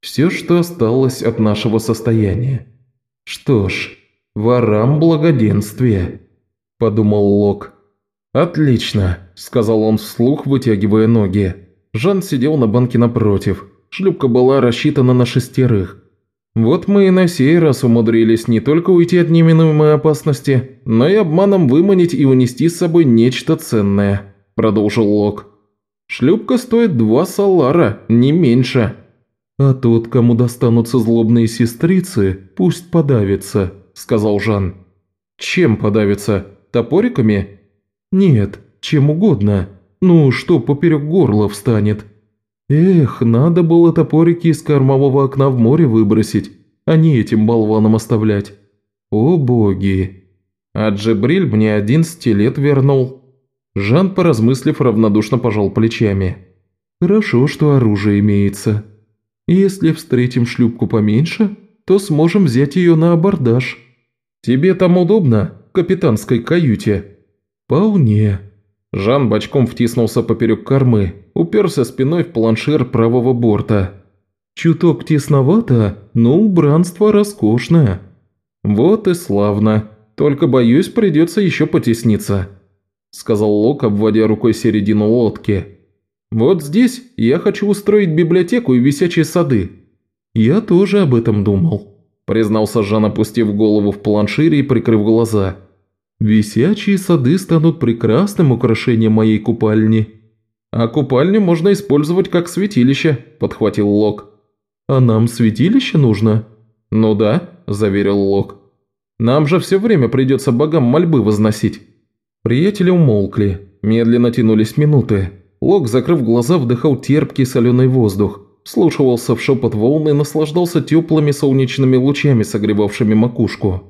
Speaker 1: Все, что осталось от нашего состояния. Что ж, ворам благоденствие, подумал Лок. «Отлично», – сказал он вслух, вытягивая ноги. Жан сидел на банке напротив. Шлюпка была рассчитана на шестерых. Вот мы и на сей раз умудрились не только уйти от неминуемой опасности, но и обманом выманить и унести с собой нечто ценное», – продолжил Лок. «Шлюпка стоит два салара, не меньше». «А тот, кому достанутся злобные сестрицы, пусть подавится», – сказал Жан. «Чем подавится? Топориками?» «Нет, чем угодно. Ну, что поперек горла встанет. Эх, надо было топорики из кормового окна в море выбросить, а не этим болванам оставлять. О боги!» А Джебриль мне одиннадцати лет вернул. Жан, поразмыслив, равнодушно пожал плечами. «Хорошо, что оружие имеется. Если встретим шлюпку поменьше, то сможем взять ее на абордаж. Тебе там удобно, в капитанской каюте?» «Вполне». Жан бочком втиснулся поперек кормы, уперся спиной в планшир правого борта. «Чуток тесновато, но убранство роскошное». «Вот и славно. Только, боюсь, придется еще потесниться», – сказал Лок, обводя рукой середину лодки. «Вот здесь я хочу устроить библиотеку и висячие сады». «Я тоже об этом думал», – признался Жан, опустив голову в планшире и прикрыв глаза. Висячие сады станут прекрасным украшением моей купальни. А купальню можно использовать как святилище, подхватил Лок. А нам святилище нужно? Ну да, заверил Лок. Нам же все время придется богам мольбы возносить. Приятели умолкли, медленно тянулись минуты. Лок, закрыв глаза, вдыхал терпкий соленый воздух, слушался в шепот волны и наслаждался теплыми солнечными лучами, согревавшими макушку.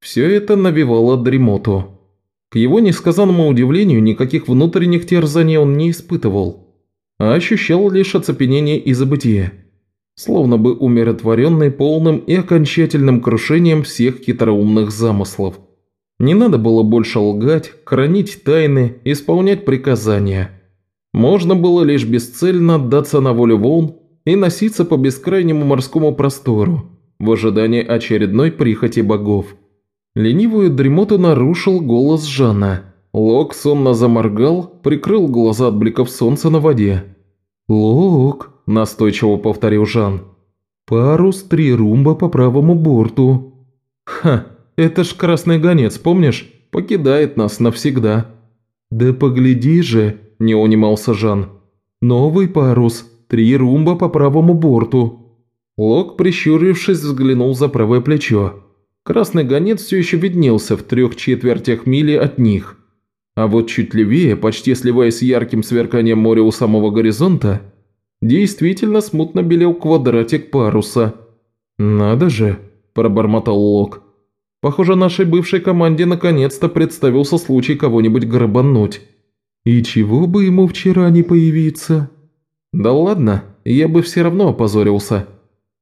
Speaker 1: Все это навевало дремоту. К его несказанному удивлению, никаких внутренних терзаний он не испытывал, а ощущал лишь оцепенение и забытие, словно бы умиротворенный полным и окончательным крушением всех хитроумных замыслов. Не надо было больше лгать, хранить тайны, исполнять приказания. Можно было лишь бесцельно отдаться на волю волн и носиться по бескрайнему морскому простору в ожидании очередной прихоти богов. Ленивую дремоту нарушил голос Жана. Лок сонно заморгал, прикрыл глаза от бликов солнца на воде. «Лок», – настойчиво повторил Жан, – «парус три румба по правому борту». «Ха, это ж красный гонец, помнишь? Покидает нас навсегда». «Да погляди же», – не унимался Жан. «Новый парус, три румба по правому борту». Лок, прищурившись, взглянул за правое плечо. Красный гонец все еще виднелся в трех четвертях мили от них. А вот чуть левее, почти сливаясь с ярким сверканием моря у самого горизонта, действительно смутно белел квадратик паруса. «Надо же», – пробормотал Лок. «Похоже, нашей бывшей команде наконец-то представился случай кого-нибудь грабануть». «И чего бы ему вчера не появиться?» «Да ладно, я бы все равно опозорился».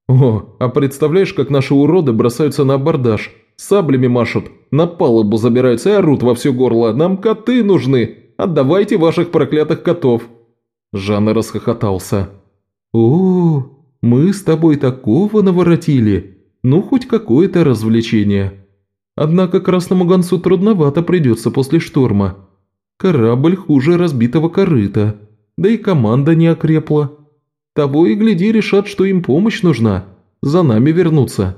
Speaker 1: «О, а представляешь, как наши уроды бросаются на абордаж, саблями машут, на палубу забираются и орут во все горло. Нам коты нужны! Отдавайте ваших проклятых котов!» Жанна расхохотался. «О, мы с тобой такого наворотили! Ну, хоть какое-то развлечение. Однако красному гонцу трудновато придется после шторма. Корабль хуже разбитого корыта, да и команда не окрепла. Того и гляди решат, что им помощь нужна. За нами вернуться».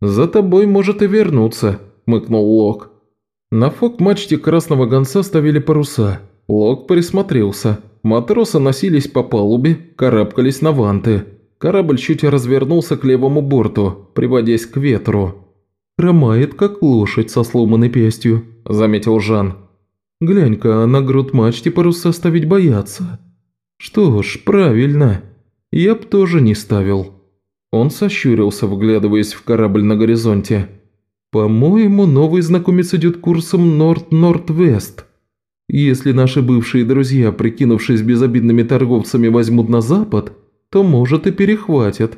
Speaker 1: «За тобой может и вернуться», – мыкнул Лок. На фок-мачте красного гонца ставили паруса. Лок присмотрелся. Матросы носились по палубе, карабкались на ванты. Корабль чуть развернулся к левому борту, приводясь к ветру. «Хромает, как лошадь со сломанной пестью», – заметил Жан. «Глянь-ка, на грудь мачте паруса ставить боятся». «Что ж, правильно. Я б тоже не ставил». Он сощурился, вглядываясь в корабль на горизонте. «По-моему, новый знакомец идет курсом Норд-Норд-Вест. Если наши бывшие друзья, прикинувшись безобидными торговцами, возьмут на запад, то, может, и перехватят.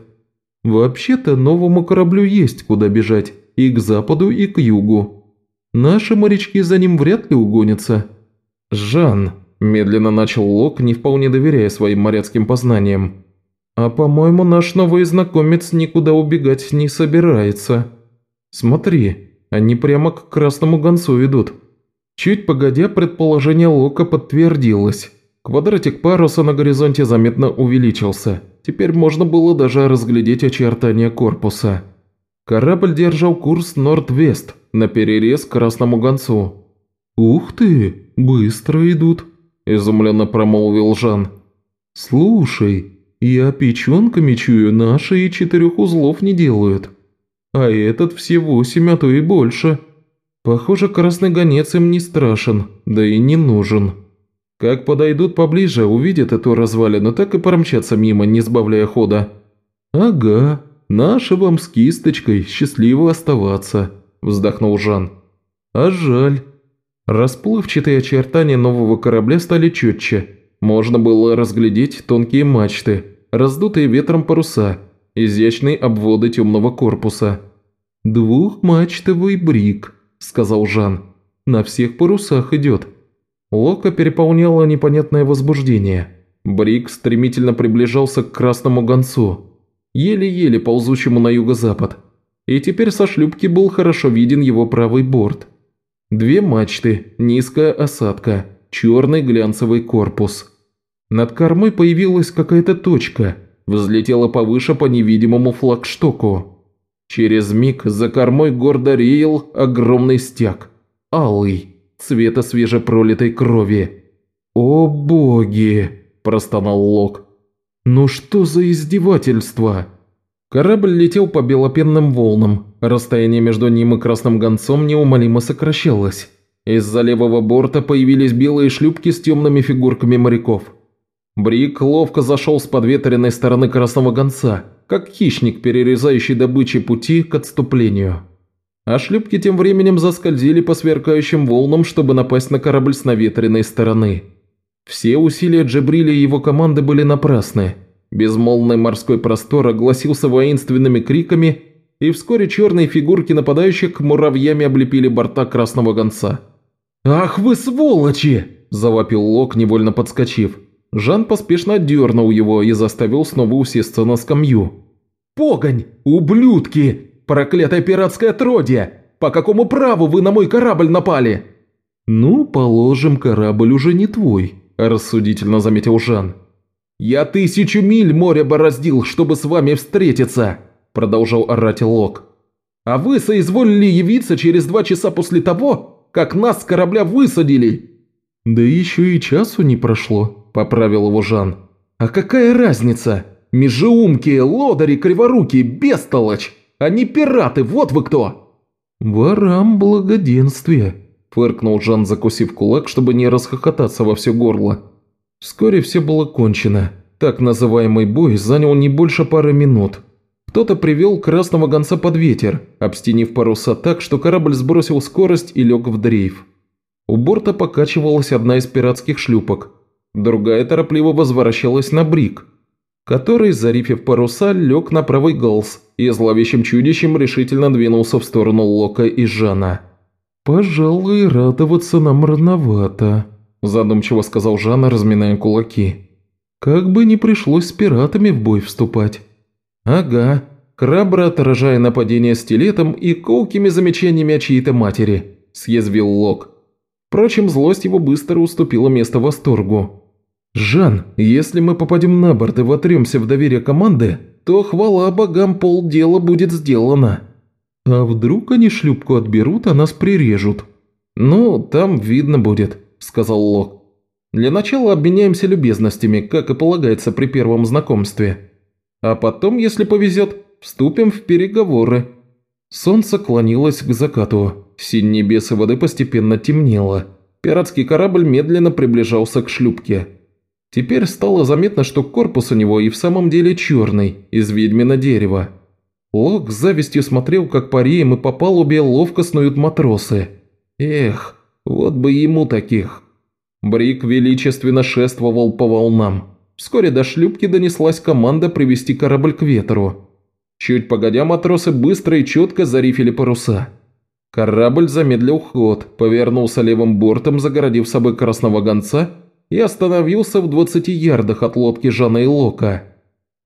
Speaker 1: Вообще-то, новому кораблю есть куда бежать, и к западу, и к югу. Наши морячки за ним вряд ли угонятся». «Жан», – медленно начал Лок, не вполне доверяя своим моряцким познаниям. А по-моему, наш новый знакомец никуда убегать не собирается. Смотри, они прямо к красному гонцу идут. Чуть погодя, предположение Лока подтвердилось. Квадратик паруса на горизонте заметно увеличился. Теперь можно было даже разглядеть очертания корпуса. Корабль держал курс Норд-Вест, на перерез красному гонцу. «Ух ты, быстро идут», – изумленно промолвил Жан. «Слушай, я печенками чую, наши и четырех узлов не делают. А этот все восемь, а то и больше. Похоже, красный гонец им не страшен, да и не нужен. Как подойдут поближе, увидят эту развалину, так и промчатся мимо, не сбавляя хода. «Ага, наши вам с кисточкой, счастливо оставаться», – вздохнул Жан. «А жаль». Расплывчатые очертания нового корабля стали четче – можно было разглядеть тонкие мачты, раздутые ветром паруса, изящные обводы темного корпуса. «Двухмачтовый брик», – сказал Жан. «На всех парусах идет». Лока переполняло непонятное возбуждение. Брик стремительно приближался к красному гонцу, еле-еле ползущему на юго-запад. И теперь со шлюпки был хорошо виден его правый борт. Две мачты, низкая осадка – черный глянцевый корпус. Над кормой появилась какая-то точка, взлетела повыше по невидимому флагштоку. Через миг за кормой гордо реял огромный стяг, алый, цвета свежепролитой крови. «О боги!» – простонал Лок. «Ну что за издевательство?» Корабль летел по белопенным волнам, расстояние между ним и красным гонцом неумолимо сокращалось. Из-за левого борта появились белые шлюпки с темными фигурками моряков. Брик ловко зашел с подветренной стороны красного гонца, как хищник, перерезающий добычей пути к отступлению. а шлюпки тем временем заскользили по сверкающим волнам, чтобы напасть на корабль с наветренной стороны. Все усилия Джебриля и его команды были напрасны. Безмолвный морской простор огласился воинственными криками, и вскоре черные фигурки нападающих муравьями облепили борта красного гонца. «Ах вы сволочи!» – завопил Лок, невольно подскочив. Жан поспешно отдернул его и заставил снова усесться на скамью. «Погонь! Ублюдки! Проклятое пиратское отродье! По какому праву вы на мой корабль напали?» «Ну, положим, корабль уже не твой», – рассудительно заметил Жан. «Я тысячу миль моря бороздил, чтобы с вами встретиться», – продолжал орать Лок. «А вы соизволили явиться через два часа после того, как нас с корабля высадили». «Да еще и часу не прошло», – поправил его Жан. «А какая разница? Межеумки, лодыри, криворуки, бестолочь! Они пираты, вот вы кто!» «Ворам благоденствие», – фыркнул Жан, закусив кулак, чтобы не расхохотаться во все горло. Вскоре все было кончено. Так называемый бой занял не больше пары минут. Кто-то привел красного гонца под ветер, обстенив паруса так, что корабль сбросил скорость и лег в дрейф. У борта покачивалась одна из пиратских шлюпок, другая торопливо возвращалась на брик, который, зарифив паруса, лег на правый галс и зловещим чудищем решительно двинулся в сторону Лока и Жана. «Пожалуй, радоваться нам рановато», – задумчиво сказал Жан, разминая кулаки. «Как бы не пришлось с пиратами в бой вступать». «Ага», храбро отражая нападение стилетом и колкими замечаниями о чьей-то матери», – съязвил Лок. Впрочем, злость его быстро уступила место восторгу. «Жан, если мы попадем на борт и вотремся в доверие команды, то хвала богам полдела будет сделано. А вдруг они шлюпку отберут, а нас прирежут?» «Ну, там видно будет», – сказал Лок. «Для начала обменяемся любезностями, как и полагается при первом знакомстве. А потом, если повезет, вступим в переговоры». Солнце клонилось к закату. Синь небес и воды постепенно темнело. Пиратский корабль медленно приближался к шлюпке. Теперь стало заметно, что корпус у него и в самом деле черный, из ведьмина дерева. Лок с завистью смотрел, как по реям и по палубе ловко снуют матросы. Эх, вот бы ему таких. Брик величественно шествовал по волнам. Вскоре до шлюпки донеслась команда привести корабль к ветру. Чуть погодя, матросы быстро и четко зарифили паруса. Корабль замедлил ход, повернулся левым бортом, загородив собой красного гонца, и остановился в 20 ярдах от лодки Жана и Лока.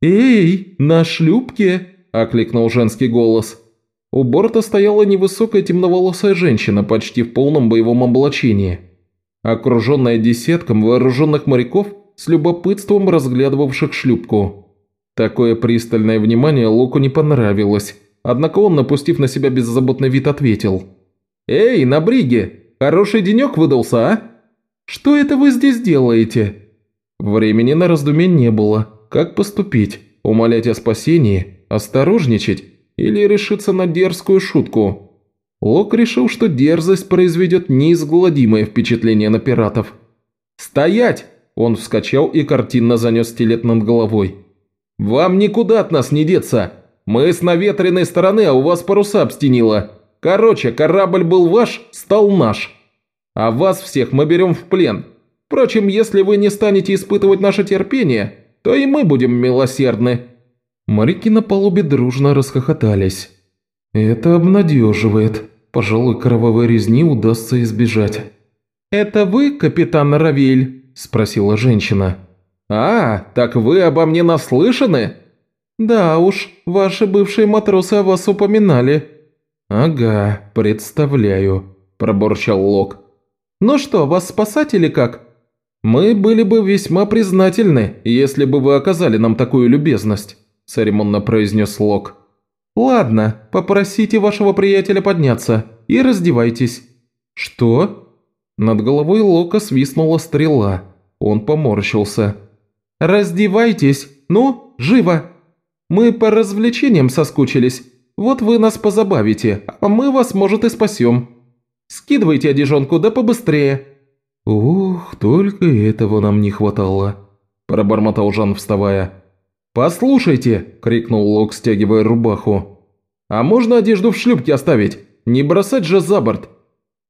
Speaker 1: «Эй, на шлюпке!» – окликнул женский голос. У борта стояла невысокая темноволосая женщина почти в полном боевом облачении, окруженная десятком вооруженных моряков с любопытством разглядывавших шлюпку. Такое пристальное внимание Локу не понравилось, Однако он, напустив на себя беззаботный вид, ответил. «Эй, на бриге! Хороший денек выдался, а? Что это вы здесь делаете?» Времени на раздумье не было. Как поступить? Умолять о спасении? Осторожничать? Или решиться на дерзкую шутку? Лок решил, что дерзость произведет неизгладимое впечатление на пиратов. «Стоять!» Он вскочил и картинно занес стилет над головой. «Вам никуда от нас не деться! Мы с наветренной стороны, а у вас паруса обстенило. Короче, корабль был ваш, стал наш. А вас всех мы берем в плен. Впрочем, если вы не станете испытывать наше терпение, то и мы будем милосердны». Моряки на палубе дружно расхохотались. «Это обнадеживает. Пожалуй, кровавой резни удастся избежать». «Это вы, капитан Равиль?» – спросила женщина. «А, так вы обо мне наслышаны?» «Да уж, ваши бывшие матросы о вас упоминали». «Ага, представляю», – пробурчал Лок. «Ну что, вас спасать или как?» «Мы были бы весьма признательны, если бы вы оказали нам такую любезность», – церемонно произнес Лок. «Ладно, попросите вашего приятеля подняться и раздевайтесь». «Что?» Над головой Лока свистнула стрела. Он поморщился. «Раздевайтесь! Ну, живо!» Мы по развлечениям соскучились. Вот вы нас позабавите, а мы вас, может, и спасем. Скидывайте одежонку, да побыстрее». «Ух, только этого нам не хватало», – пробормотал Жан, вставая. «Послушайте!» – крикнул Лок, стягивая рубаху. «А можно одежду в шлюпке оставить? Не бросать же за борт!»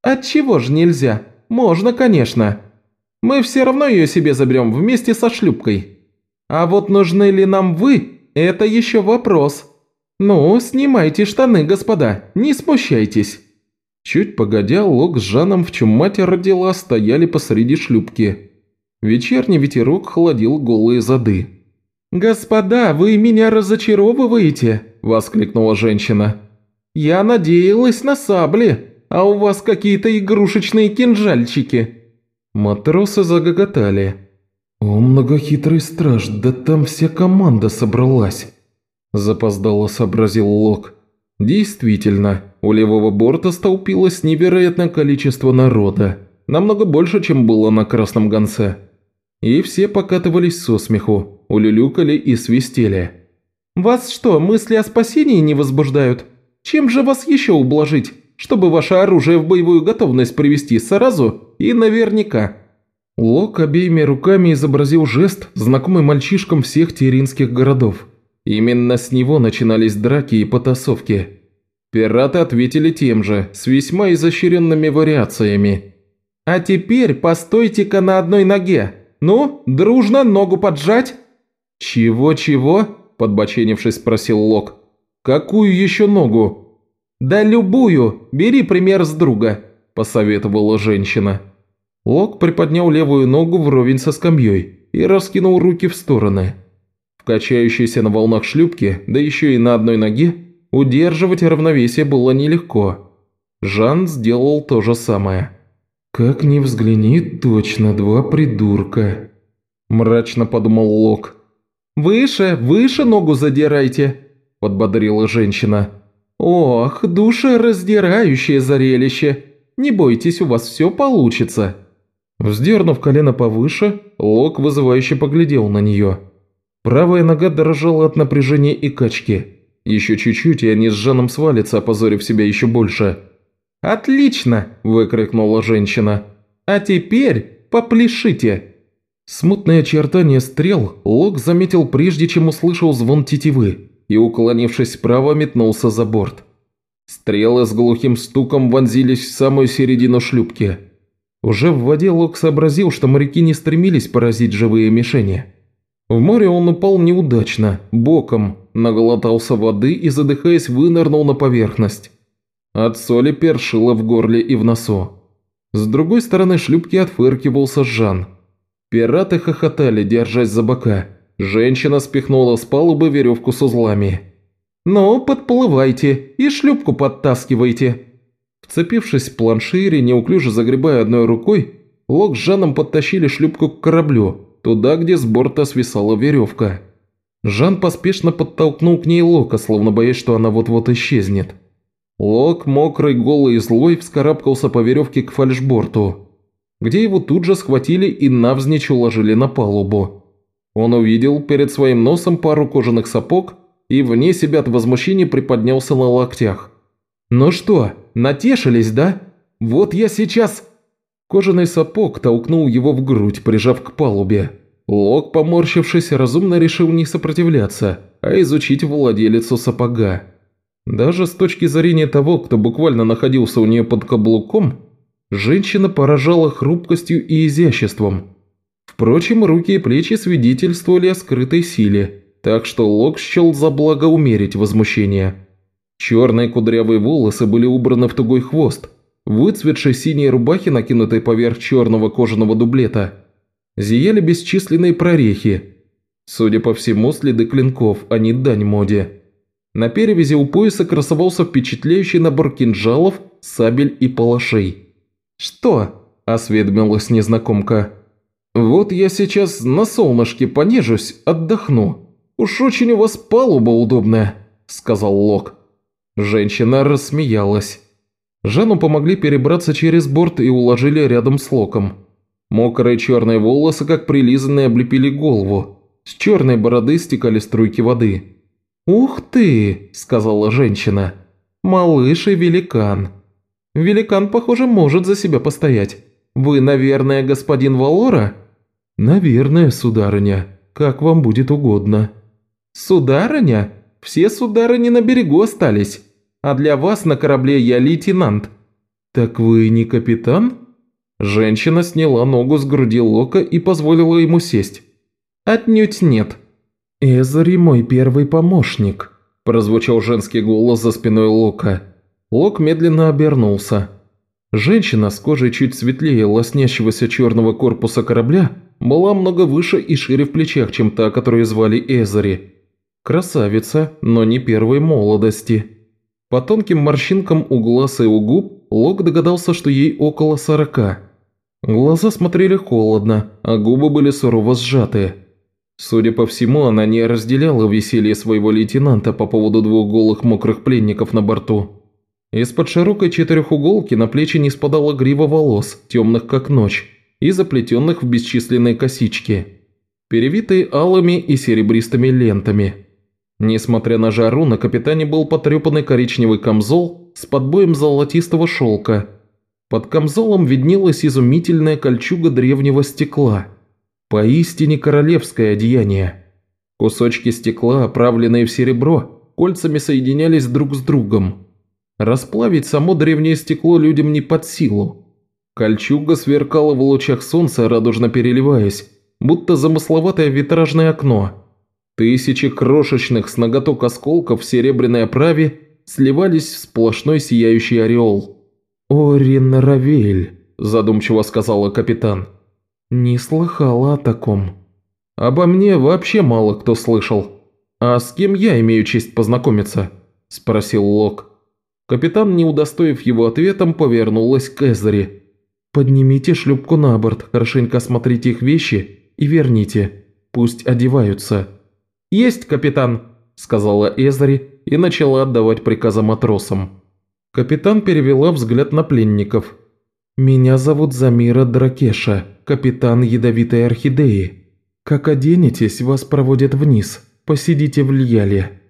Speaker 1: «Отчего же нельзя? Можно, конечно. Мы все равно ее себе заберем вместе со шлюпкой. А вот нужны ли нам вы, это еще вопрос. Ну, снимайте штаны, господа, не смущайтесь». Чуть погодя, Лок с Жаном, в чем мать родила, стояли посреди шлюпки. Вечерний ветерок холодил голые зады. «Господа, вы меня разочаровываете!» – воскликнула женщина. «Я надеялась на сабли, а у вас какие-то игрушечные кинжальчики!» Матросы загоготали. «О, многохитрый страж, да там вся команда собралась!» Запоздало сообразил Лок. Действительно, у левого борта столпилось невероятное количество народа. Намного больше, чем было на Красном Гонце. И все покатывались со смеху, улюлюкали и свистели. «Вас что, мысли о спасении не возбуждают? Чем же вас еще ублажить, чтобы ваше оружие в боевую готовность привести сразу и наверняка?» Лок обеими руками изобразил жест, знакомый мальчишкам всех тиринских городов. Именно с него начинались драки и потасовки. Пираты ответили тем же, с весьма изощренными вариациями. «А теперь постойте-ка на одной ноге. Ну, дружно ногу поджать!» «Чего-чего?» – подбоченившись, спросил Лок. «Какую еще ногу?» «Да любую! Бери пример с друга», – посоветовала женщина. Лок приподнял левую ногу вровень со скамьей и раскинул руки в стороны. В качающейся на волнах шлюпке, да еще и на одной ноге, удерживать равновесие было нелегко. Жан сделал то же самое. «Как ни взгляни, точно два придурка», – мрачно подумал Лок. «Выше, выше ногу задирайте», – подбодрила женщина. «Ох, душераздирающее зрелище! Не бойтесь, у вас все получится». Вздернув колено повыше, Лок вызывающе поглядел на нее. Правая нога дрожала от напряжения и качки. Еще чуть-чуть, и они с Жаном свалятся, опозорив себя еще больше. «Отлично!» – выкрикнула женщина. «А теперь попляшите!» Смутное очертание стрел Лок заметил прежде, чем услышал звон тетивы, и, уклонившись вправо, метнулся за борт. Стрелы с глухим стуком вонзились в самую середину шлюпки. Уже в воде Лок сообразил, что моряки не стремились поразить живые мишени. В море он упал неудачно, боком, наглотался воды и, задыхаясь, вынырнул на поверхность. От соли першило в горле и в носу. С другой стороны шлюпки отфыркивался Жан – Пираты хохотали, держась за бока. Женщина спихнула с палубы веревку с узлами. «Ну, подплывайте и шлюпку подтаскивайте». Вцепившись в планшире, неуклюже загребая одной рукой, Лок с Жаном подтащили шлюпку к кораблю, туда, где с борта свисала веревка. Жан поспешно подтолкнул к ней Лока, словно боясь, что она вот-вот исчезнет. Лок, мокрый, голый и злой, вскарабкался по веревке к фальшборту где его тут же схватили и навзничь уложили на палубу. Он увидел перед своим носом пару кожаных сапог и вне себя от возмущения приподнялся на локтях. «Ну что, натешились, да? Вот я сейчас...» Кожаный сапог толкнул его в грудь, прижав к палубе. Лок, поморщившись, разумно решил не сопротивляться, а изучить владелицу сапога. Даже с точки зрения того, кто буквально находился у нее под каблуком, Женщина поражала хрупкостью и изяществом. Впрочем, руки и плечи свидетельствовали о скрытой силе, так что Лок счел за благо умерить возмущение. Черные кудрявые волосы были убраны в тугой хвост, выцветшей синей рубахе, накинутой поверх черного кожаного дублета, зияли бесчисленные прорехи. Судя по всему, следы клинков, а не дань моде. На перевязи у пояса красовался впечатляющий набор кинжалов, сабель и палашей. «Что?» – осведомилась незнакомка. «Вот я сейчас на солнышке понежусь, отдохну. Уж очень у вас палуба удобная», – сказал Лок. Женщина рассмеялась. Жану помогли перебраться через борт и уложили рядом с Локом. Мокрые черные волосы, как прилизанные, облепили голову. С черной бороды стекали струйки воды. «Ух ты!» – сказала женщина. «Малыш и великан». Великан, похоже, может за себя постоять. Вы, наверное, господин Валора?» «Наверное, сударыня. Как вам будет угодно». «Сударыня? Все сударыни на берегу остались. а для вас на корабле я лейтенант». «Так вы не капитан?» Женщина сняла ногу с груди Лока и позволила ему сесть. «Отнюдь нет». «Эзри мой первый помощник», – прозвучал женский голос за спиной Лока. Лок медленно обернулся. Женщина с кожей чуть светлее лоснящегося черного корпуса корабля была много выше и шире в плечах, чем та, которую звали Эзери. Красавица, но не первой молодости. По тонким морщинкам у глаз и у губ Лок догадался, что ей около сорока. Глаза смотрели холодно, а губы были сурово сжаты. Судя по всему, она не разделяла веселье своего лейтенанта по поводу двух голых мокрых пленников на борту. Из-под широкой четырехуголки на плечи не спадала грива волос, темных как ночь, и заплетенных в бесчисленные косички, перевитые алыми и серебристыми лентами. Несмотря на жару, на капитане был потрепанный коричневый камзол с подбоем золотистого шелка – под камзолом виднелась изумительная кольчуга древнего стекла. Поистине королевское одеяние. Кусочки стекла, оправленные в серебро, кольцами соединялись друг с другом. Расплавить само древнее стекло людям не под силу. Кольчуга сверкала в лучах солнца, радужно переливаясь, будто замысловатое витражное окно. Тысячи крошечных с ноготок осколков в серебряной оправе сливались в сплошной сияющий ореол. «Орин Равель», – задумчиво сказала капитан. «Не слыхала о таком». «Обо мне вообще мало кто слышал. А с кем я имею честь познакомиться?» – спросил Лок. Капитан, не удостоив его ответом, повернулась к Эзери. «Поднимите шлюпку на борт, хорошенько осмотрите их вещи и верните. Пусть одеваются». «Есть, капитан», – сказала Эзери и начала отдавать приказы матросам. Капитан перевела взгляд на пленников. «Меня зовут Замира Дракеша, капитан Ядовитой Орхидеи. Как оденетесь, вас проводят вниз. Посидите в Льяле.